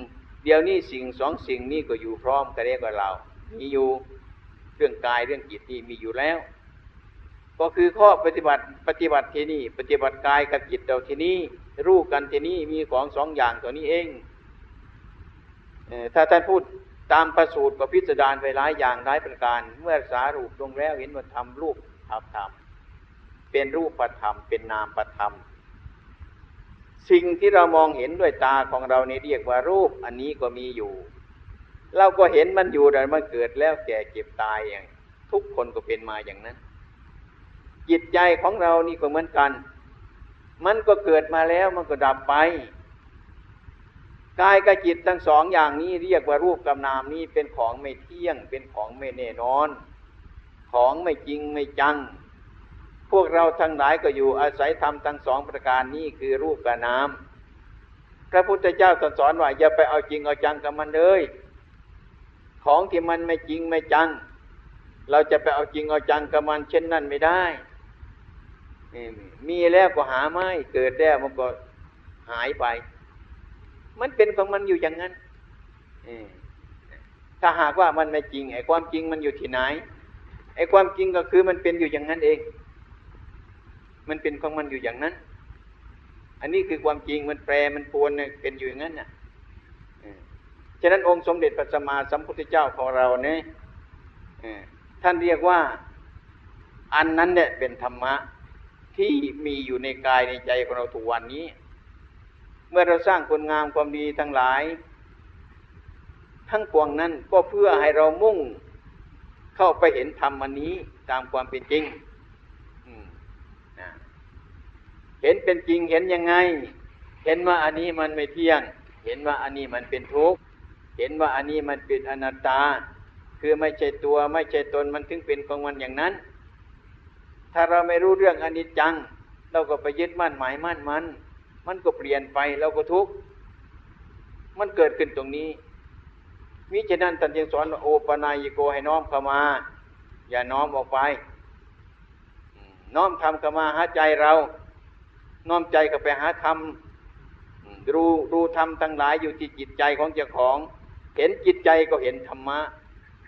เดี๋ยวนี้สิ่งสองสิ่งนี้ก็อยู่พร้อมกันเรียกว่าเรา มีอยู่เรื่องกายเรื่องจิตนี่มีอยู่แล้ว ก็คือข้อปฏิบัติปฏิบัติที่นี่ ปฏิบัติกายกับจิตเราที่นี่รู้กันที่นี่มีของสองอย่างตัวนี้เองถ้าท่านพูดตามประสูตรก็พิสดารไปหลายอย่างหลายประการ เมื่อสารูปลงแล้วเห็นว่าทำรูปทำธรรมเป็นรูปประธรรมเป็นนามประธรรม สิ่งที่เรามองเห็นด้วยตาของเรานี่เรียกว่ารูปอันนี้ก็มีอยู่ เราก็เห็นมันอยู่แต่มันเกิดแล้วแก่เก็บตายอย่าง ทุกคนก็เป็นมาอย่างนั้น จิตใจของเรานี่ก็เหมือนกัน มันก็เกิดมาแล้วมันก็ดับไปกายกับจิตทั้งสองอย่างนี้เรียกว่ารูปกับนามนี้เป็นของไม่เที่ยง เป็นของไม่แน่นอน ของไม่จริงไม่จัง พวกเราทั้งหลายก็อยู่อาศัยธรรมทั้งสองประการนี้คือรูปกับนามพระพุทธเจ้าตรัสสอนว่าอย่าไปเอาจริงเอาจังกับมันเลยของที่มันไม่จริงไม่จัง เราจะไปเอาจริงเอาจังกับมันเช่นนั้นไม่ได้ มีแล้วก็หาไม่เกิดแล้วมันก็หายไป มันเป็นของมันอยู่อย่างนั้นถ้าหากว่ามันไม่จริงไอ้ความจริงมันอยู่ที่ไหนไอ้ความจริงก็คือมันเป็นอยู่อย่างนั้นเอง มันเป็นของมันอยู่อย่างนั้น อันนี้คือความจริงมันแปรมันปวนเป็นอยู่อย่างนั้นน่ะฉะนั้นองค์สมเด็จพระสัมมาสัมพุทธเจ้าของเราเนี่ยท่านเรียกว่าอันนั้นเนี่ยเป็นธรรมะที่มีอยู่ในกายในใจของเราทุกวันนี้ เมื่อเราสร้างคุณงามความดีทั้งหลาย ทั้งปวงนั้นก็เพื่อให้เรามุ่งเข้าไปเห็นธรรมอันนี้ตามความเป็นจริงเห็นเป็นจริงเห็นยังไง เห็นว่าอันนี้มันไม่เที่ยง เห็นว่าอันนี้มันเป็นทุกข์เห็นว่าอันนี้มันเป็นอนัตตา คือไม่ใช่ตัวไม่ใช่ตนมันถึงเป็นของมันอย่างนั้น ถ้าเราไม่รู้เรื่องอนิจจัง เราก็ไปยึดมั่นหมายมั่นมัน มันก็เปลี่ยนไปเราก็ทุกข์มันเกิดขึ้นตรงนี้มิฉะนั้นท่านยังสอนโอปนายโกให้น้อมเข้ามา อย่าน้อมออกไป น้อมทำเข้ามาหาใจเรา น้อมใจเข้าไปหาธรรมดูดูธรรมทั้งหลายอยู่ที่จิตใจของเจ้าของ เห็นจิตใจก็เห็นธรรมะ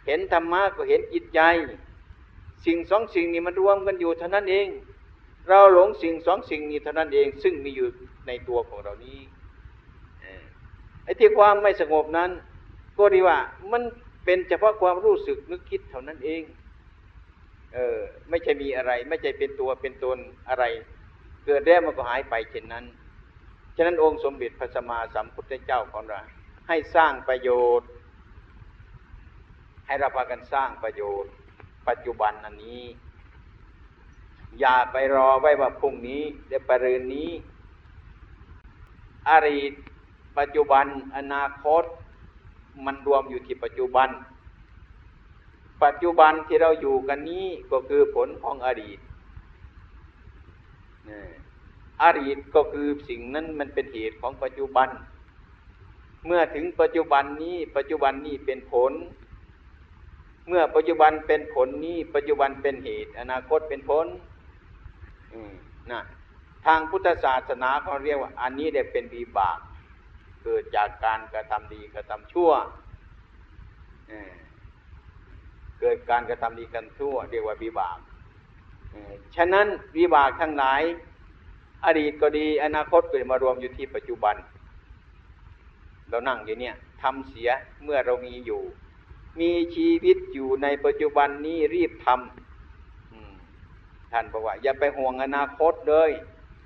เห็นธรรมะก็เห็นจิตใจ สิ่งสองสิ่งนี้มันรวมกันอยู่เท่านั้นเอง เราหลงสิ่งสองสิ่งนี้เท่านั้นเอง ซึ่งมีอยู่ในตัวของเรานี้ไอ้ที่ความไม่สงบนั้น ก็ดีว่ามันเป็นเฉพาะความรู้สึกนึกคิดเท่านั้นเอง เออไม่ใช่มีอะไร ไม่ใช่เป็นตัวเป็นตนอะไร เกิดแล้วมันก็หายไปเช่นนั้น ฉะนั้นองค์สมเด็จพระสัมมาสัมพุทธเจ้าของเราให้สร้างประโยชน์ ให้เราพากันสร้างประโยชน์ ปัจจุบันอันนี้ อย่าไปรอไว้ว่าพรุ่งนี้เดี๋ยวปรืนนี้อรีตปัจจุบันอนาคตมันรวมอยู่ที่ปัจจุบัน ปัจจุบันที่เราอยู่กันนี้ก็คือผลของอดีต อดีตก็คือสิ่งนั้นมันเป็นเหตุของปัจจุบัน เมื่อถึงปัจจุบันนี้ปัจจุบันนี้เป็นผล เมื่อปัจจุบันเป็นผลนี้ปัจจุบันเป็นเหตุ อนาคตเป็นผลนะทางพุทธศาสนาเขาเรียกว่า อันนี้ได้เป็นวิบาก เกิดจากการกระทำดีกระทำชั่วเกิดการกระทำดีกันชั่ว เรียกว่าวิบากฉะนั้นวิบากทั้งหลาย อดีตก็ดีอนาคตก็มารวมอยู่ที่ปัจจุบัน เรานั่งอยู่เนี่ยทำเสียเมื่อเรามีอยู่ มีชีวิตอยู่ในปัจจุบันนี้รีบทำท่านบอกว่า อย่าไปห่วงอนาคตเลย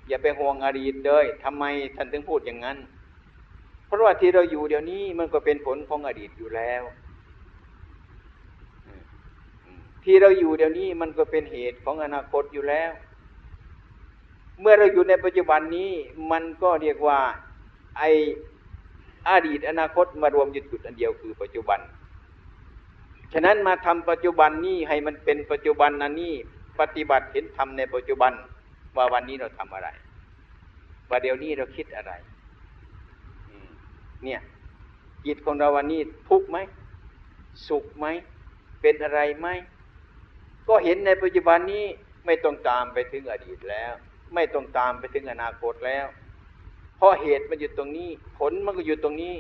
อย่าไปห่วงอดีตเลยทำไมท่านถึงพูดอย่างนั้น เพราะว่าที่เราอยู่เดี๋ยวนี้มันก็เป็นผลของอดีตอยู่แล้วที่เราอยู่เดี๋ยวนี้มันก็เป็นเหตุของอนาคตอยู่แล้ว เมื่อเราอยู่ในปัจจุบันนี้มันก็เรียกว่าไออดีตอนาคตมารวมอยู่จุดอันเดียวคือปัจจุบัน ฉะนั้นมาทำปัจจุบันนี้ให้มันเป็นปัจจุบันนันนี้ปฏิบัติเห็นทำในปัจจุบันว่าวันนี้เราทำอะไรว่าเดี๋ยวนี้เราคิดอะไรเนี่ยจิตของเราวันนี้ทุกข์ไหมสุขไหมเป็นอะไรไหมก็เห็นในปัจจุบันนี้ไม่ต้องตามไปถึงอดีตแล้ว ไม่ต้องตามไปถึงอนาคตแล้ว เพราะเหตุมันอยู่ตรงนี้ ผลมันก็อยู่ตรงนี้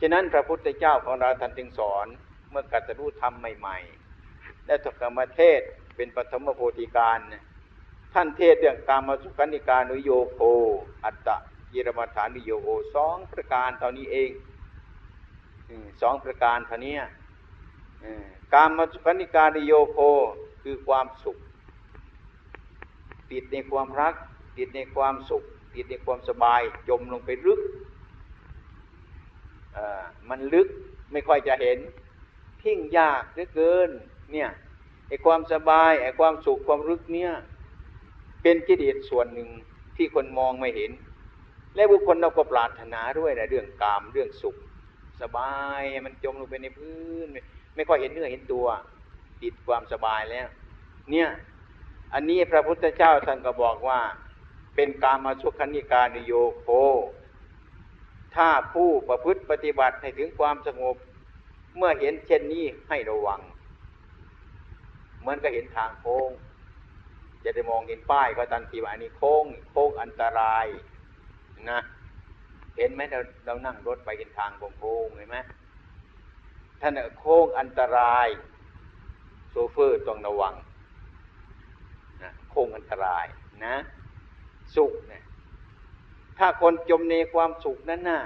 ฉะนั้นพระพุทธเจ้าของเราท่านจึงสอน เมื่อกัตรู้ธรรมใหม่ๆ และถกรรมเทศเป็นปฐมโพธิการท่านเทศเรื่องกามสุขันิกานุโยโคอัตตะยิรมาฐานุโยโคสองประการเท่านี้เองสองประการเท่านี้กามสุขนิกานุโยโคคือความสุข ติดในความรัก ติดในความสุข ติดในความสบายจมลงไปลึกมันลึกไม่ค่อยจะเห็นทิ้งยากเหลือเกินเนี่ยไอ้ความสบายไอ้ความสุขความรึกเนี่ยเป็นกิเลสส่วนหนึ่งที่คนมองไม่เห็น และบุคคลเราก็ปรารถนาด้วยนะเรื่องกามเรื่องสุข สบายมันจมลงไปในพื้น ไม่ไม่ค่อยเห็นเนื้อเห็นตัว ติดความสบายแล้ว เนี่ย อันนี้พระพุทธเจ้าท่านก็บอกว่า เป็นกามาสุขนิการโยโค ถ้าผู้ประพฤติปฏิบัติให้ถึงความสงบ เมื่อเห็นเช่นนี้ให้ระวัง เหมือนก็เห็นทางโค้ง จะได้มองเห็นป้ายก็ตันทีว่าอันนี้โค้ง โค้งอันตรายนะเห็นไหมเราเรานั่งรถไปเห็นทางโค้งเห็นไหมท่านโค้งอันตราย โซเฟอร์ต้องระวัง ค้งอันตรายนะ สุขเนี่ยถ้าคนจมในความสุขนั้นน่ะ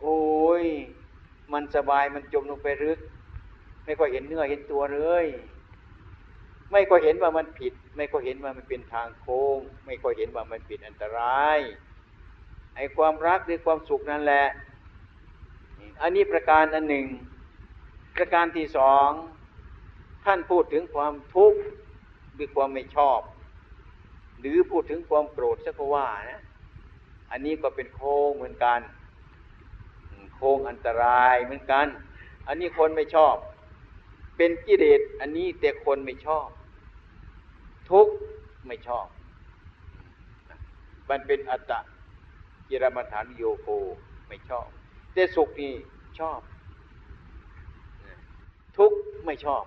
โอ้ย มันสบายมันจมลงไปลึก ไม่ค่อยเห็นเนื้อเห็นตัวเลย ไม่ค่อยเห็นว่ามันผิด ไม่ค่อยเห็นว่ามันเป็นทางโค้ง ไม่ค่อยเห็นว่ามันเป็นอันตราย ไอ้ความรักหรือความสุขนั่นแหละ อันนี้ประการอันหนึ่ง ประการที่สอง ท่านพูดถึงความทุกข์ หรือความไม่ชอบ หรือพูดถึงความโกรธสักว่านะอันนี้ก็เป็นโค้งเหมือนกัน โค้งอันตรายเหมือนกัน อันนี้คนไม่ชอบ เป็นกิเลสอันนี้แต่คนไม่ชอบ ทุกไม่ชอบ มันเป็นอัตตะกิรมฐานโยโคไม่ชอบ แต่สุขนี่ชอบ ทุกไม่ชอบ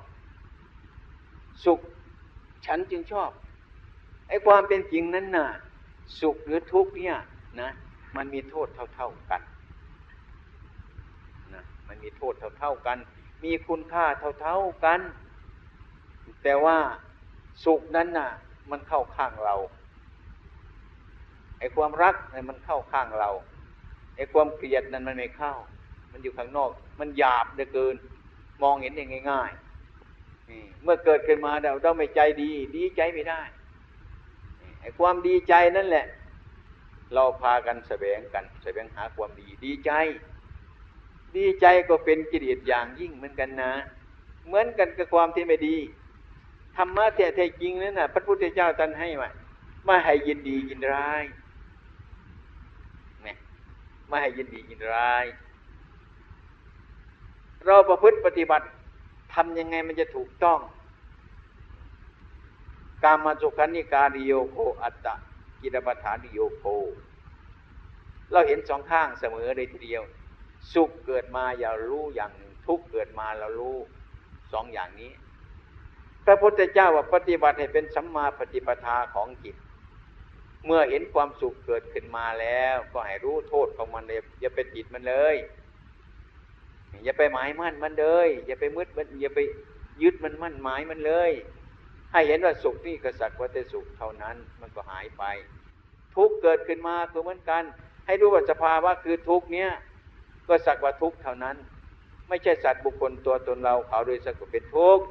สุข ฉันจึงชอบไอ้ความเป็นจริงนั้นน่ะ สุขหรือทุกข์เนี่ยนะมันมีโทษเท่า ๆกันนะมันมีโทษเท่า ๆกัน มีคุณค่าเท่า ๆกัน แต่ว่าสุขนั้นน่ะ มันเข้าข้างเราไอ้ความรักนั้นมันเข้าข้างเราไอ้ความเกลียดนั้นมันไม่เข้า มันอยู่ข้างนอก มันหยาบเหลือเกิน มองเห็นได้ง่ายๆ เมื่อเกิดขึ้นมาเราต้องไม่ใจดี ดีใจไม่ได้ไอ้ความดีใจนั่นแหละ เราพากันแสวงกันแสวงหาความดี ดีใจ ดีใจก็เป็นกิเลสอย่างยิ่งเหมือนกันนะ เหมือนกันกับความที่ไม่ดีธรรมะแท้จริงนั่นน่ะพระพุทธเจ้าท่านให้มาไม่ให้ยินดียินร้ายไม่ให้ยินดียินร้าย เราประพฤติปฏิบัติ ทำยังไงมันจะถูกต้อง การมาสุขันิการิโยโคอัตตะกิรปฐานิโยโค เราเห็นสองข้างเสมอเลยทีเดียว สุขเกิดมาอย่ารู้อย่างหนึ่งทุกเกิดมาเรารู้สองอย่างนี้ พระพุทธเจ้าว่าปฏิบัติให้เป็นสัมมาปฏิปทาของจิต เมื่อเห็นความสุขเกิดขึ้นมาแล้ว ก็ให้รู้โทษของมันเลยอย่าไปติดมันเลย อย่าไปหมายมั่นมันเลย อย่าไปมืดมันอย่าไปยึดมันมั่นหมายมันเลย ให้เห็นว่าสุขนี่ก็สักว่าแต่สุขเท่านั้นมันก็หายไป ทุกเกิดขึ้นมาก็เหมือนกัน ให้รู้ว่าสภาวะคือทุกเนี้ยก็สักว่าทุกเท่านั้น ไม่ใช่สัตว์บุคคลตัวตนเราเขาโดยสักว่าเป็นทุกข์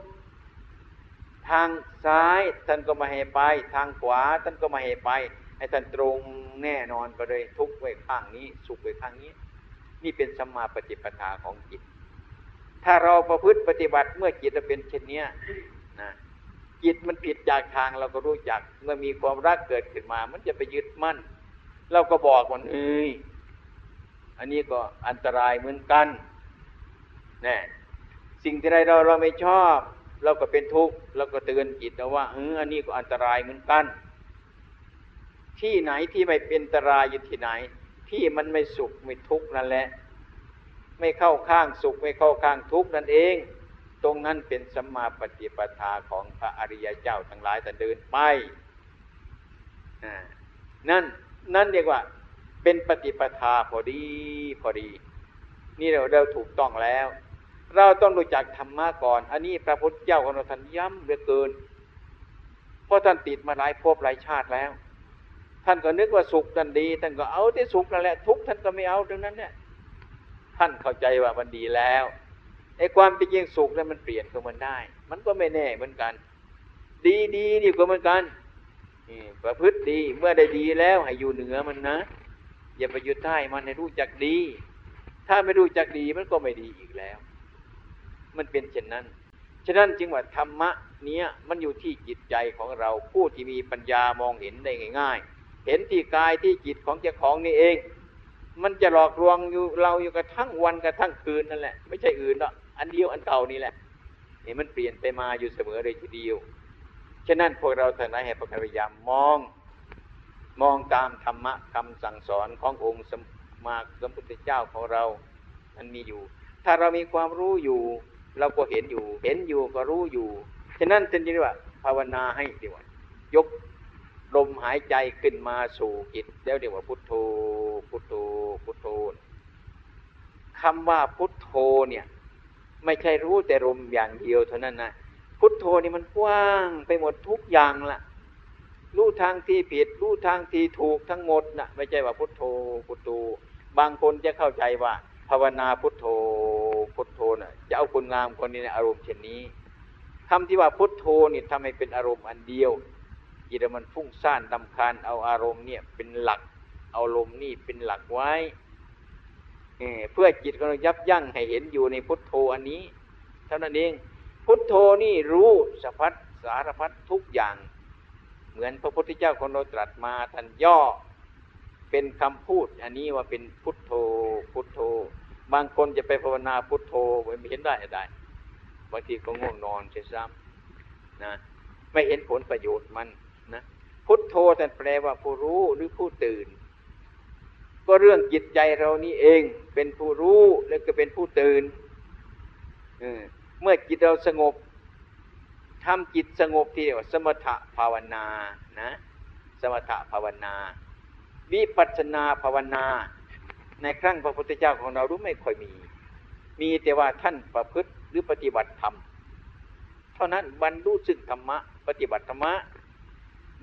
ทางซ้ายท่านก็มาให้ไป ทางขวาท่านก็มาให้ไป ให้ท่านตรงแน่นอนไปเลยทุกไว้ข้างนี้ สุขไว้ข้างนี้ นี่เป็นสัมมาปฏิปทาของจิต ถ้าเราประพฤติปฏิบัติเมื่อจิตเราเป็นเช่นนี้นะจิตมันผิดจากทางเราก็รู้จัก เมื่อมีความรักเกิดขึ้นมา มันจะไปยึดมั่น เราก็บอกมันเอ้ยอันนี้ก็อันตรายเหมือนกันนะสิ่งที่ใดเราเราไม่ชอบ เราก็เป็นทุกข์เราก็เตือนจิตเราว่าเอออันนี้ก็อันตรายเหมือนกัน ที่ไหนที่ไม่เป็นอันตรายอยู่ที่ไหน ที่มันไม่สุขไม่ทุกข์นั่นแหละ ไม่เข้าข้างสุขไม่เข้าข้างทุกข์นั่นเอง ตรงนั้นเป็นสัมมาปฏิปทาของพระอริยเจ้าทั้งหลายแต่เดินไปนั่นนั่นเรียกว่า เป็นปฏิปทาพอดีพอดี นี่เราเราถูกต้องแล้ว เราต้องรู้จักธรรมะก่อน อันนี้พระพุทธเจ้าของเราท่านย้ำเหลือเกิน เพราะท่านติดมาหลายภพหลายชาติแล้ว ท่านก็นึกว่าสุขท่านดี ท่านก็เอาที่สุขนั่นแหละทุกท่านก็ไม่เอาตรงนั้นเนี่ยท่านเข้าใจว่ามันดีแล้วไอ้ความเป็นจริงสุขนั้นมันเปลี่ยนก็มันได้ มันก็ไม่แน่เหมือนกัน ดีดีดีก็เหมือนกันนี่ประพฤติดีเมื่อได้ดีแล้วให้อยู่เหนือมันนะ อย่าไปอยู่ใต้มันให้รู้จักดี ถ้าไม่รู้จักดีมันก็ไม่ดีอีกแล้ว มันเป็นเช่นนั้นฉะนั้นจึงว่าธรรมะเนี้ยมันอยู่ที่จิตใจของเราผู้ที่มีปัญญามองเห็นได้ง่าย ๆ เห็นที่กายที่จิตของเจ้าของนี่เอง มันจะหลอกลวงอยู่เราอยู่กระทั่งวันกระทั่งคืนนั่นแหละ ไม่ใช่อื่นหรอกอันเดียวอันเก่านี่แหละนี่มันเปลี่ยนไปมาอยู่เสมอเลยทีเดียวฉะนั้นพวกเราทั้งหลายให้พยายามมอง มองตามธรรมะคำสั่งสอนขององค์สมมาสมพุทธเจ้าของเรา มันมีอยู่ ถ้าเรามีความรู้อยู่ เราก็เห็นอยู่ เห็นอยู่ก็รู้อยู่ ฉะนั้นจึงเรียกว่า ภาวนาให้ดีว่ายก ลมหายใจขึ้นมาสู่จิตแล้วเรียกว่าพุทโธพุทโธพุทโธคำว่าพุทโธเนี่ย ไม่ใช่รู้แต่ลมอย่างเดียวเท่านั้นนะพุทโธนี่มันกว้างไปหมดทุกอย่างละรู้ทางที่ผิดรู้ทางที่ถูกทั้งหมดนะไม่ใช่ว่าพุทโธพุทโธบางคนจะเข้าใจว่า ภาวนาพุทโธพุทโธนะ่ะจะเอาคนงามคนนี้ในอารมณ์เช่นนี้คำที่ว่าพุทโธนี่ทำให้เป็นอารมณ์อันเดียว จิตมันฟุ้งซ่านดำคาญเอาอารมณ์เนี่ยเป็นหลัก เอาลมนี่เป็นหลักไว้เพื่อจิตของเรายับยั้งให้เห็นอยู่ในพุทโธอันนี้ เท่านั้นเอง พุทโธนี่รู้สะพัดสารพัดทุกอย่าง เหมือนพระพุทธเจ้าของเราตรัสมาท่านย่อ เป็นคำพูด อันนี้ว่าเป็นพุทโธพุทโธ บางคนจะไปภาวนาพุทโธไม่เห็นได้ได้บางทีก็ง่วงนอนเสียซ้ำนะไม่เห็นผลประโยชน์มัน พุทโธแต่แปลว่าผู้รู้หรือผู้ตื่น ก็เรื่องจิตใจเรานี่เองเป็นผู้รู้แล้วก็เป็นผู้ตื่นเมื่อจิตเราสงบทำจิตสงบที่เรียกว่าสมถะภาวนานะ สมถะภาวนา วิปัสนาภาวนา ในครั้งพระพุทธเจ้าของเรารู้ไม่ค่อยมี มีแต่ว่าท่านประพฤติหรือปฏิบัติธรรม เท่านั้นบรรลุซึ่งธรรมะ ปฏิบัติธรรมะ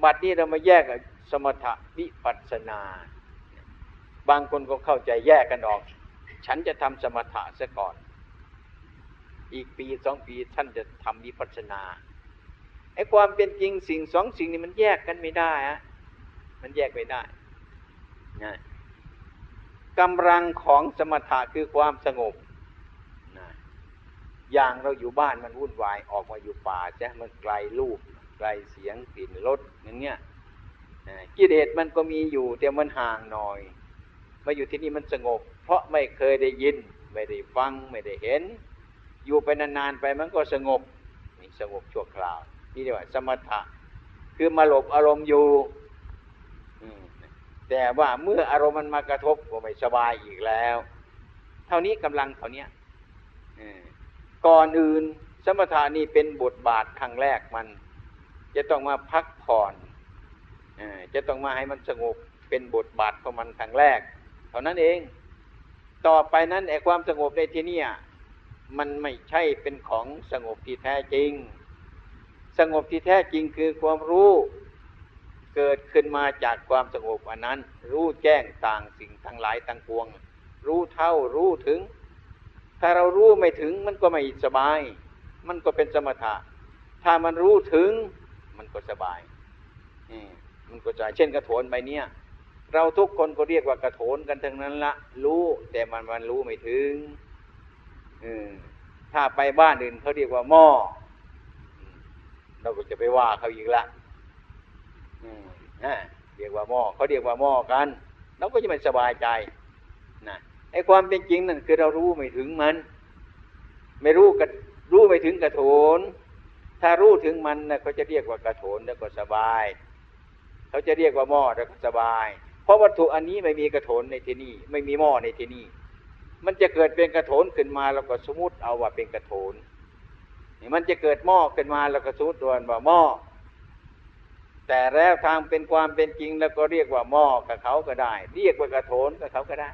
บัดนี้เรามาแยกสมถะวิปัสนา บางคนก็เข้าใจแยกกันออก ฉันจะทำสมถะซะก่อน อีกปีสองปีท่านจะทำวิปัสนาไอ้ความเป็นจริงสิ่งสองสิ่งนี้มันแยกกันไม่ได้อะมันแยกไม่ได้นะกำลังของสมถะคือความสงบนะอย่างเราอยู่บ้านมันวุ่นวายออกมาอยู่ป่าใช่มันไกลลูก ไกลเสียงกลิ่นรสอย่างเงี้ยกิเลสมันก็มีอยู่แต่มันห่างหน่อย มาอยู่ที่นี่มันสงบ เพราะไม่เคยได้ยิน ไม่ได้ฟังไม่ได้เห็น อยู่ไปนานๆไปมันก็สงบนี่สงบชั่วคราว นี่เรียกว่าสมถะ คือมาหลบอารมณ์อยู่แต่ว่าเมื่ออารมณ์มันมากระทบก็ไม่สบายอีกแล้ว เท่านี้กำลังเท่านี้ก่อนอื่นสมถานี่เป็นบทบาทครั้งแรกมัน จะต้องมาพักผ่อนจะต้องมาให้มันสงบเป็นบทบาทของมันครั้งแรก เท่านั้นเอง ต่อไปนั้นไอ้ความสงบในที่นี้มันไม่ใช่เป็นของสงบที่แท้จริง สงบที่แท้จริงคือความรู้เกิดขึ้นมาจากความสงบอันนั้น รู้แจ้งต่างสิ่งทั้งหลายทั้งปวง รู้เท่ารู้ถึง ถ้าเรารู้ไม่ถึงมันก็ไม่สบาย มันก็เป็นสมถะ ถ้ามันรู้ถึง มันก็สบายมันก็จะเช่นกระโถนใบเนี้ยเราทุกคนก็เรียกว่ากระโถนกันทั้งนั้นละรู้ แต่มันมันรู้ไม่ถึงถ้าไปบ้านอื่นเขาเรียกว่าหม้อเราก็จะไปว่าเขาอีกละเรียกว่าหม้อเขาเรียกว่าหม้อกันเราก็จะไม่สบายใจนะไอ้ความเป็นจริงนั่นคือเรารู้ไม่ถึงมัน ไม่รู้กระรู้ไม่ถึงกระโถน ถ้ารู้ถึงมันนะเขาจะเรียกว่ากระโถนแล้วก็สบาย เขาจะเรียกว่าหม้อแล้วก็สบาย เพราะวัตถุอันนี้ไม่มีกระโถนในที่นี่ไม่มีหม้อในที่นี่มันจะเกิดเป็นกระโถนขึ้นมาเราก็สมมติเอาว่าเป็นกระโถนมันจะเกิดหม้อขึ้นมาเราก็สมมติว่าหม้อแต่แล้วทางเป็นความเป็นจริงแล้วก็เรียกว่าหม้อกับเขาก็ได้ เรียกว่ากระโถนกับเขาก็ได้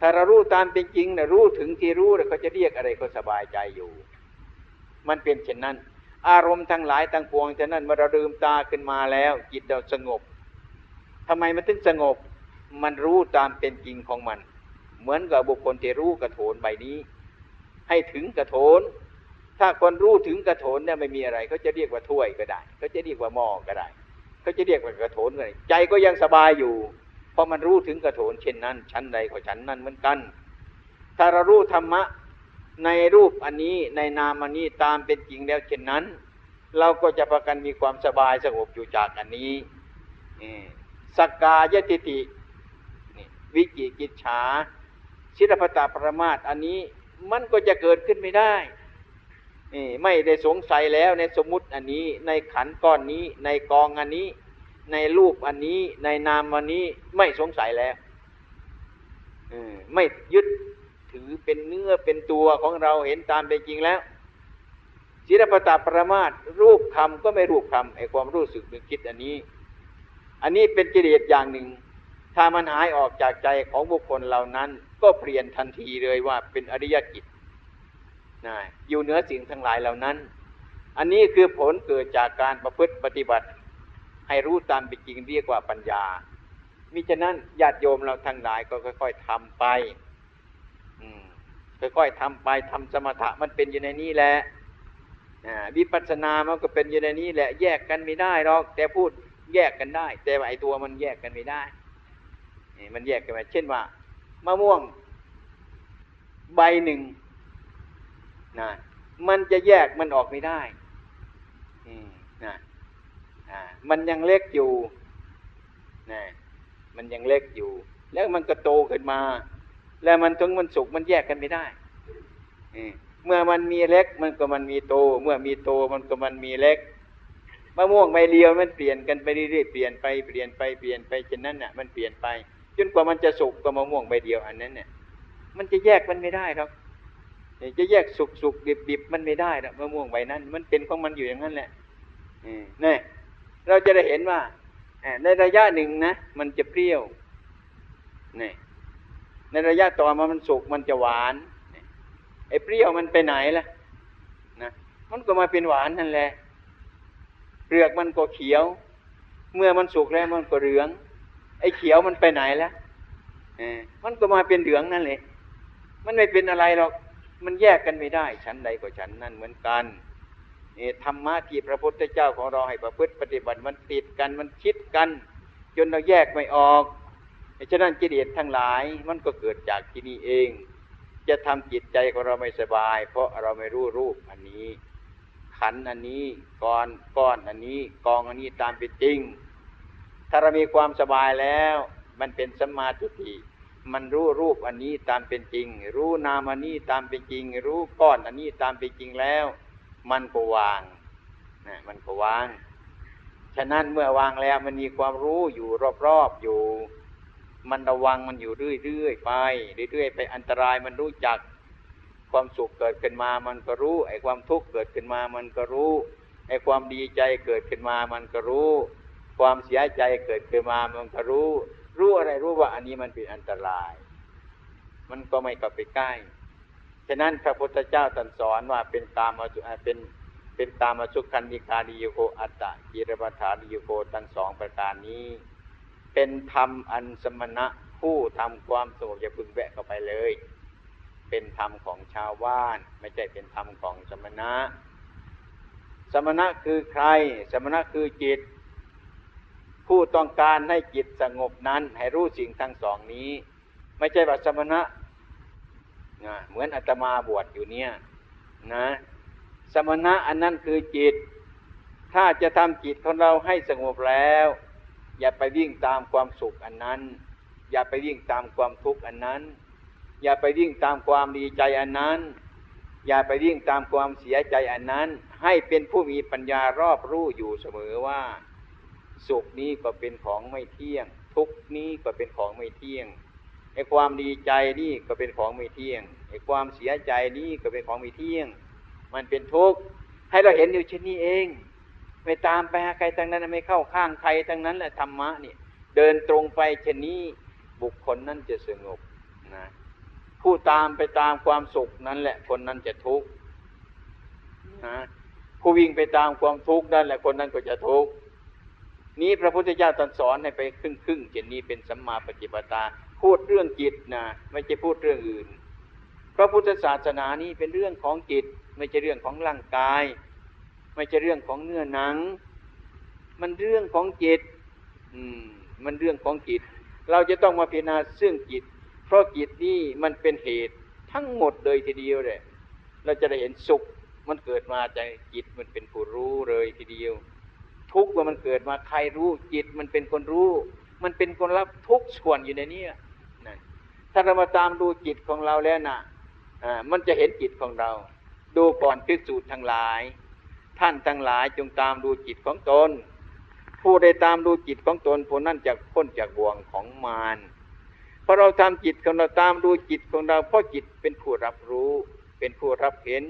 ถ้าเรารู้ตามเป็นจริงนะรู้ถึงที่รู้แล้วเขาจะเรียกอะไรก็สบายใจอยู่ มันเป็นเช่นนั้น อารมณ์ทั้งหลายทั้งปวงฉะนั้นเมื่อเราลืมตาขึ้นมาแล้ว จิตเราสงบทำไมมันถึงสงบ มันรู้ตามเป็นจริงของมัน เหมือนกับบุคคลที่รู้กระโถนใบนี้ ให้ถึงกระโถน ถ้าคนรู้ถึงกระโถนเนี่ยไม่มีอะไรเขาจะเรียกว่าถ้วยก็ได้เขาจะเรียกว่าหม้อก็ได้เขาจะเรียกว่ากระโถนก็ได้ใจก็ยังสบายอยู่เพราะมันรู้ถึงกระโถนเช่นนั้น ชั้นใดก็ชั้นนั้นเหมือนกัน ถ้าเรารู้ธรรมะ ในรูปอันนี้ในนามอันนี้ตามเป็นจริงแล้วเช่นนั้น เราก็จะประกันมีความสบายสงบอยู่จากอันนี้สกกายติติวิจิกิจฉาศิลปตาประมาทอันนี้มันก็จะเกิดขึ้นไม่ได้ไม่ได้สงสัยแล้วในสมมติอันนี้ในขันก้อนนี้ ในกองอันนี้ ในรูปอันนี้ ในนามอันนี้ไม่สงสัยแล้วไม่ยึด ถือเป็นเนื้อเป็นตัวของเราเห็นตามเป็นจริงแล้วศิลปตาประมาทรูปคำก็ไม่รูปคำไอความรู้สึกนึกคิดอันนี้ อันนี้เป็นกิเลสอย่างหนึ่ง ถ้ามันหายออกจากใจของบุคคลเหล่านั้น ก็เปลี่ยนทันทีเลยว่าเป็นอริยกิจนะอยู่เหนือสิ่งทั้งหลายเหล่านั้น อันนี้คือผลเกิดจากการประพฤติปฏิบัติ ให้รู้ตามเป็นจริงเรียกว่าปัญญามิฉะนั้นญาติโยมเราทั้งหลายก็ค่อย ๆทำไป ค่อยๆทำไปทำสมถะมันเป็นอยู่ในนี้แหละวิปัสสนามันก็เป็นอยู่ในนี้แหละ แยกกันไม่ได้หรอก แต่พูดแยกกันได้ แต่ไอตัวมันแยกกันไม่ได้มันแยกกันไปเช่นว่ามะม่วง ใบหนึ่งนะมันจะแยกมันออกไม่ได้นะมันยังเล็กอยู่นะมันยังเล็กอยู่ แล้วมันก็โตขึ้นมา แล้วมันถึงมันสุกมันแยกกันไม่ได้เมื่อมันมีเล็กมันก็มันมีโต เมื่อมีโตมันก็มันมีเล็กมะม่วงใบเดียวมันเปลี่ยนกันไปเรื่อยๆเปลี่ยนไปเปลี่ยนไปเปลี่ยนไปเช่นนั้นน่ะ มันเปลี่ยนไปจนกว่ามันจะสุกก็มะม่วงใบเดียวอันนั้นเนี่ยมันจะแยกมันไม่ได้ครับจะแยกสุกสุกดิบดิบมันไม่ได้นะมะม่วงใบนั้น มันเป็นของมันอยู่อย่างนั้นแหละนี่เราจะได้เห็นว่าในระยะหนึ่งนะมันจะเปรี้ยวนี่ ในระยะต่อมามันสุกมันจะหวานไอ้เปรี้ยวมันไปไหนล่ะนะมันก็มาเป็นหวานนั่นแหละเปลือกมันก็เขียว เมื่อมันสุกแล้วมันก็เหลือง ไอ้เขียวมันไปไหนล่ะมันก็มาเป็นเหลืองนั่นแหละมันไม่เป็นอะไรหรอกมันแยกกันไม่ได้ฉันใดก็ฉันนั่นเหมือนกันนี่ธรรมะที่พระพุทธเจ้าของเราให้ประพฤติปฏิบัติมันติดกันมันคิดกัน จนเราแยกไม่ออก ฉะนั้นกิเลสทั้งหลายมันก็เกิดจากที่นี่เอง จะทำจิตใจของเราไม่สบาย เพราะเราไม่รู้รูปอันนี้ ขันอันนี้ก้อนก้อนอันนี้กองอันนี้ตามเป็นจริง ถ้าเรามีความสบายแล้ว มันเป็นสัมมาทิฏฐิมันรู้รูปอันนี้ตามเป็นจริง รู้นามอันนี้ตามเป็นจริง รู้ก้อนอันนี้ตามเป็นจริงแล้ว มันก็วางนะมันก็วาง ฉะนั้นเมื่อวางแล้วมันมีความรู้อยู่รอบๆอยู่ มันระวังมันอยู่เรื่อยๆไปเรื่อยๆไปอันตรายมันรู้จัก ความสุขเกิดขึ้นมามันก็รู้ ไอ้ความทุกข์เกิดขึ้นมามันก็รู้ ไอ้ความดีใจเกิดขึ้นมามันก็รู้ ความเสียใจเกิดขึ้นมามันก็รู้ รู้อะไรรู้ว่าอันนี้มันเป็นอันตราย มันก็ไม่กลับไปใกล้ฉะนั้นพระพุทธเจ้าตรัสสอนว่าเป็นตามมาเป็นเป็นตามมาสุขันธิกาดิโยโกอัตตะกิรปัฏฐานิโยโกทั้งสองประการนี้ เป็นธรรมอันสมณะผู้ทำความสงบอย่าพึงแวะเข้าไปเลย เป็นธรรมของชาวบ้าน ไม่ใช่เป็นธรรมของสมณะ สมณะคือใคร สมณะคือจิต ผู้ต้องการให้จิตสงบนั้น ให้รู้สิ่งทั้งสองนี้ ไม่ใช่ว่าสมณะนะเหมือนอาตมาบวชอยู่เนี่ยนะ สมณะอันนั้นคือจิต ถ้าจะทำจิตของเราให้สงบแล้ว อย่าไปวิ่งตามความสุขอันนั้น อย่าไปวิ่งตามความทุกข์อันนั้น อย่าไปวิ่งตามความดีใจอันนั้น อย่าไปวิ่งตามความเสียใจอันนั้น ให้เป็นผู้มีปัญญารอบรู้อยู่เสมอว่า สุขนี้ก็เป็นของไม่เที่ยง ทุกนี้ก็เป็นของไม่เที่ยงไอ้ความดีใจนี่ก็เป็นของไม่เที่ยงไอ้ความเสียใจนี่ก็เป็นของไม่เที่ยง มันเป็นทุกข์ให้เราเห็นอยู่เช่นนี้เอง ไม่ตามไปหาใครทั้งนั้นไม่เข้าข้างใครทั้งนั้นแหละธรรมะนี่เดินตรงไปเช่นนี้บุคคลนั้นจะสงบนะผู้ตามไปตามความสุขนั้นแหละคนนั้นจะทุกข์นะผู้วิ่งไปตามความทุกข์นั่นแหละคนนั้นก็จะทุกข์นี้พระพุทธเจ้าตรัสสอนให้ไปครึ่งครึ่งเจนนี้เป็นสัมมาปฏิปทาพูดเรื่องจิตนะไม่ใช่พูดเรื่องอื่น พระพุทธศาสนานี้เป็นเรื่องของจิต ไม่ใช่เรื่องของร่างกาย ไม่ใช่เรื่องของเนื้อหนัง มันเรื่องของจิต อืม มันเรื่องของจิต เราจะต้องมาพิจารณาซึ่งจิต เพราะจิตนี่มันเป็นเหตุทั้งหมดเลยทีเดียวเลยเราจะได้เห็นสุข มันเกิดมาจากจิตมันเป็นผู้รู้เลยทีเดียว ทุกข์ว่ามันเกิดมาใครรู้ จิตมันเป็นคนรู้ มันเป็นคนรับทุกส่วนอยู่ในนี้นถ้าเรามาตามดูจิตของเราแล้วนะอ่ามันจะเห็นจิตของเรา ดูก่อนพิสูจน์ทั้งหลาย ท่านทั้งหลายจงตามดูจิตของตน ผู้ใดตามดูจิตของตนผู้นั้นจะพ้นจากบ่วงของมารเพราะเราทำจิตของเราตามดูจิตของเราเพราะจิตเป็นผู้รับรู้ เป็นผู้รับเห็น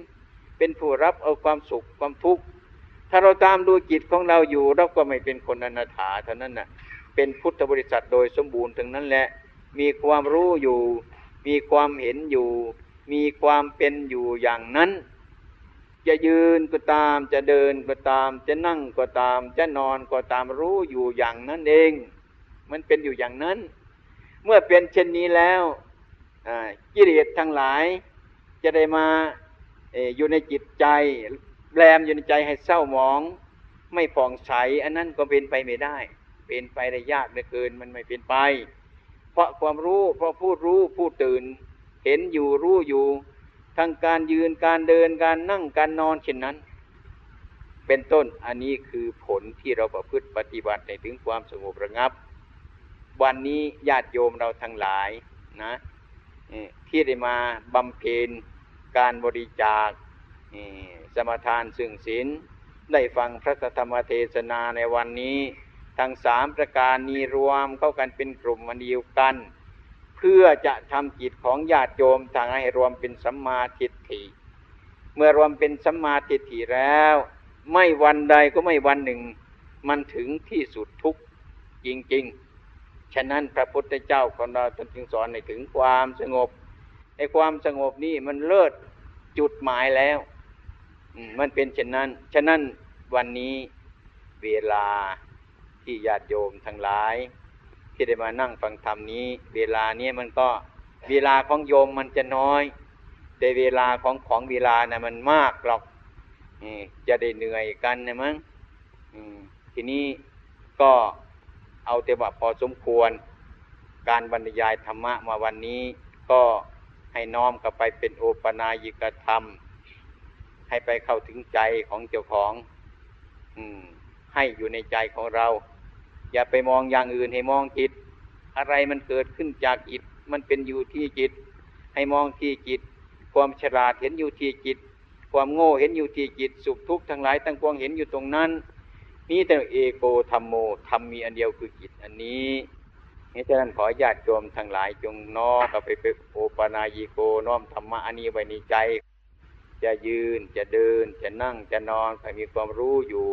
เป็นผู้รับเอาความสุขความทุกข์ถ้าเราตามดูจิตของเราอยู่เราก็ไม่เป็นคนอนาถาเท่านั้นน่ะเป็นพุทธบริษัทโดยสมบูรณ์ทั้งนั้นแหละ มีความรู้อยู่ มีความเห็นอยู่ มีความเป็นอยู่อย่างนั้น จะยืนก็ตาม จะเดินก็ตาม จะนั่งก็ตาม จะนอนก็ตามรู้อยู่อย่างนั้นเอง มันเป็นอยู่อย่างนั้น เมื่อเป็นเช่นนี้แล้วกิเลสทั้งหลาย จะได้มาอยู่ในจิตใจแรมอยู่ในใจให้เศร้าหมอง ไม่ผ่องใส อันนั้นก็เป็นไปไม่ได้ เป็นไปได้ยากเหลือเกินมันไม่เป็นไป เพราะความรู้เพราะผู้รู้ผู้ตื่น เห็นอยู่รู้อยู่ ทั้งการยืนการเดินการนั่งการนอนเช่นนั้น เป็นต้นอันนี้คือผลที่เราประพฤติปฏิบัติในถึงความสงบระงับ วันนี้ญาติโยมเราทั้งหลายนะที่ได้มาบำเพ็ญการบริจาคสมทานซึ่งศีลได้ฟังพระธรรมเทศนาในวันนี้ ทั้งสามประการนี้รวมเข้ากันเป็นกลุ่มมันเดียวกันเพื่อจะทำจิตของญาติโยมทางให้รวมเป็นสัมมาทิฏฐิ เมื่อรวมเป็นสัมมาทิฏฐิแล้ว ไม่วันใดก็ไม่วันหนึ่ง มันถึงที่สุดทุกจริง ๆ ฉะนั้นพระพุทธเจ้าของเราจึงสอนในถึงความสงบ ในความสงบนี้มันเลิศจุดหมายแล้วมันเป็นเช่นนั้น ฉะนั้นวันนี้เวลาที่ญาติโยมทั้งหลาย ที่ได้มานั่งฟังธรรมนี้ เวลานี้มันก็เวลาของโยมมันจะน้อย แต่เวลาของของเวลานะ่ะมันมากหรอกจะได้เหนื่อยกันนะมั้งทีนี้ก็เอาแต่ว่าพอสมควร การบรรยายธรรมะมาวันนี้ ก็ให้น้อมกลับไปเป็นโอปนายิกธรรม ให้ไปเข้าถึงใจของเจ้าของ อืม ให้อยู่ในใจของเรา อย่าไปมองอย่างอื่นให้มองจิต อะไรมันเกิดขึ้นจากจิต มันเป็นอยู่ที่จิต ให้มองที่จิต ความฉลาดเห็นอยู่ที่จิต ความโง่เห็นอยู่ที่จิต สุขทุกข์ทั้งหลายตั้งปวงเห็นอยู่ตรงนั้นนี่แต่เอโกธรรมโมธรรมมีอันเดียวคือจิตอันนี้นี่ฉะนั้นขอญาติโยมทั้งหลายจงน้อมกับไปเป็นโอปนายิโกน้อมธรรมะอันนี้ไว้ในใจ จะยืนจะเดินจะนั่งจะนอนใครมีความรู้อยู่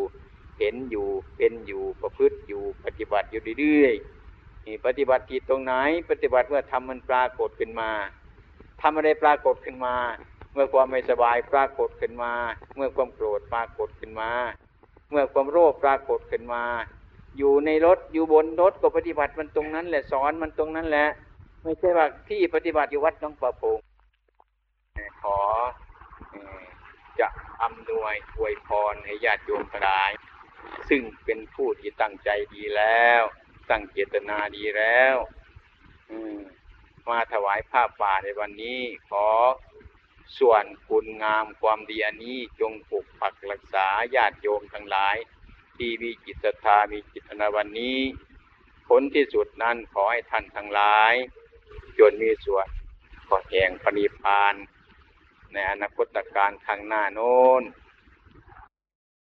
เห็นอยู่เป็นอยู่ประพฤติอยู่ปฏิบัติอยู่เรื่อยๆนี่ปฏิบัติที่ตรงไหน ปฏิบัติเมื่อทำมันปรากฏขึ้นมาทำอะไรปรากฏขึ้นมา เมื่อความไม่สบายปรากฏขึ้นมา เมื่อความโกรธปรากฏขึ้นมา เมื่อความโลภปรากฏขึ้นมา อยู่ในรถอยู่บนรถก็ปฏิบัติมันตรงนั้นแหละสอนมันตรงนั้นแหละ ไม่ใช่ว่าที่ปฏิบัติอยู่วัดน้องประพงขอจะอำนวยอวยพรให้ญาติโยมทั้งหลาย ซึ่งเป็นผู้ที่ตั้งใจดีแล้ว ตั้งเจตนาดีแล้วมาถวายผ้าป่าในวันนี้ ขอส่วนคุณงามความดีอันนี้จงปกปักรักษาญาติโยมทั้งหลาย ที่มีจิตศรัทธามีจิตนาวันนี้ ผลที่สุดนั้นขอให้ท่านทั้งหลายจนมีส่วนขอแห่งปณิพาน ในอนาคตการข้างหน้าโน้น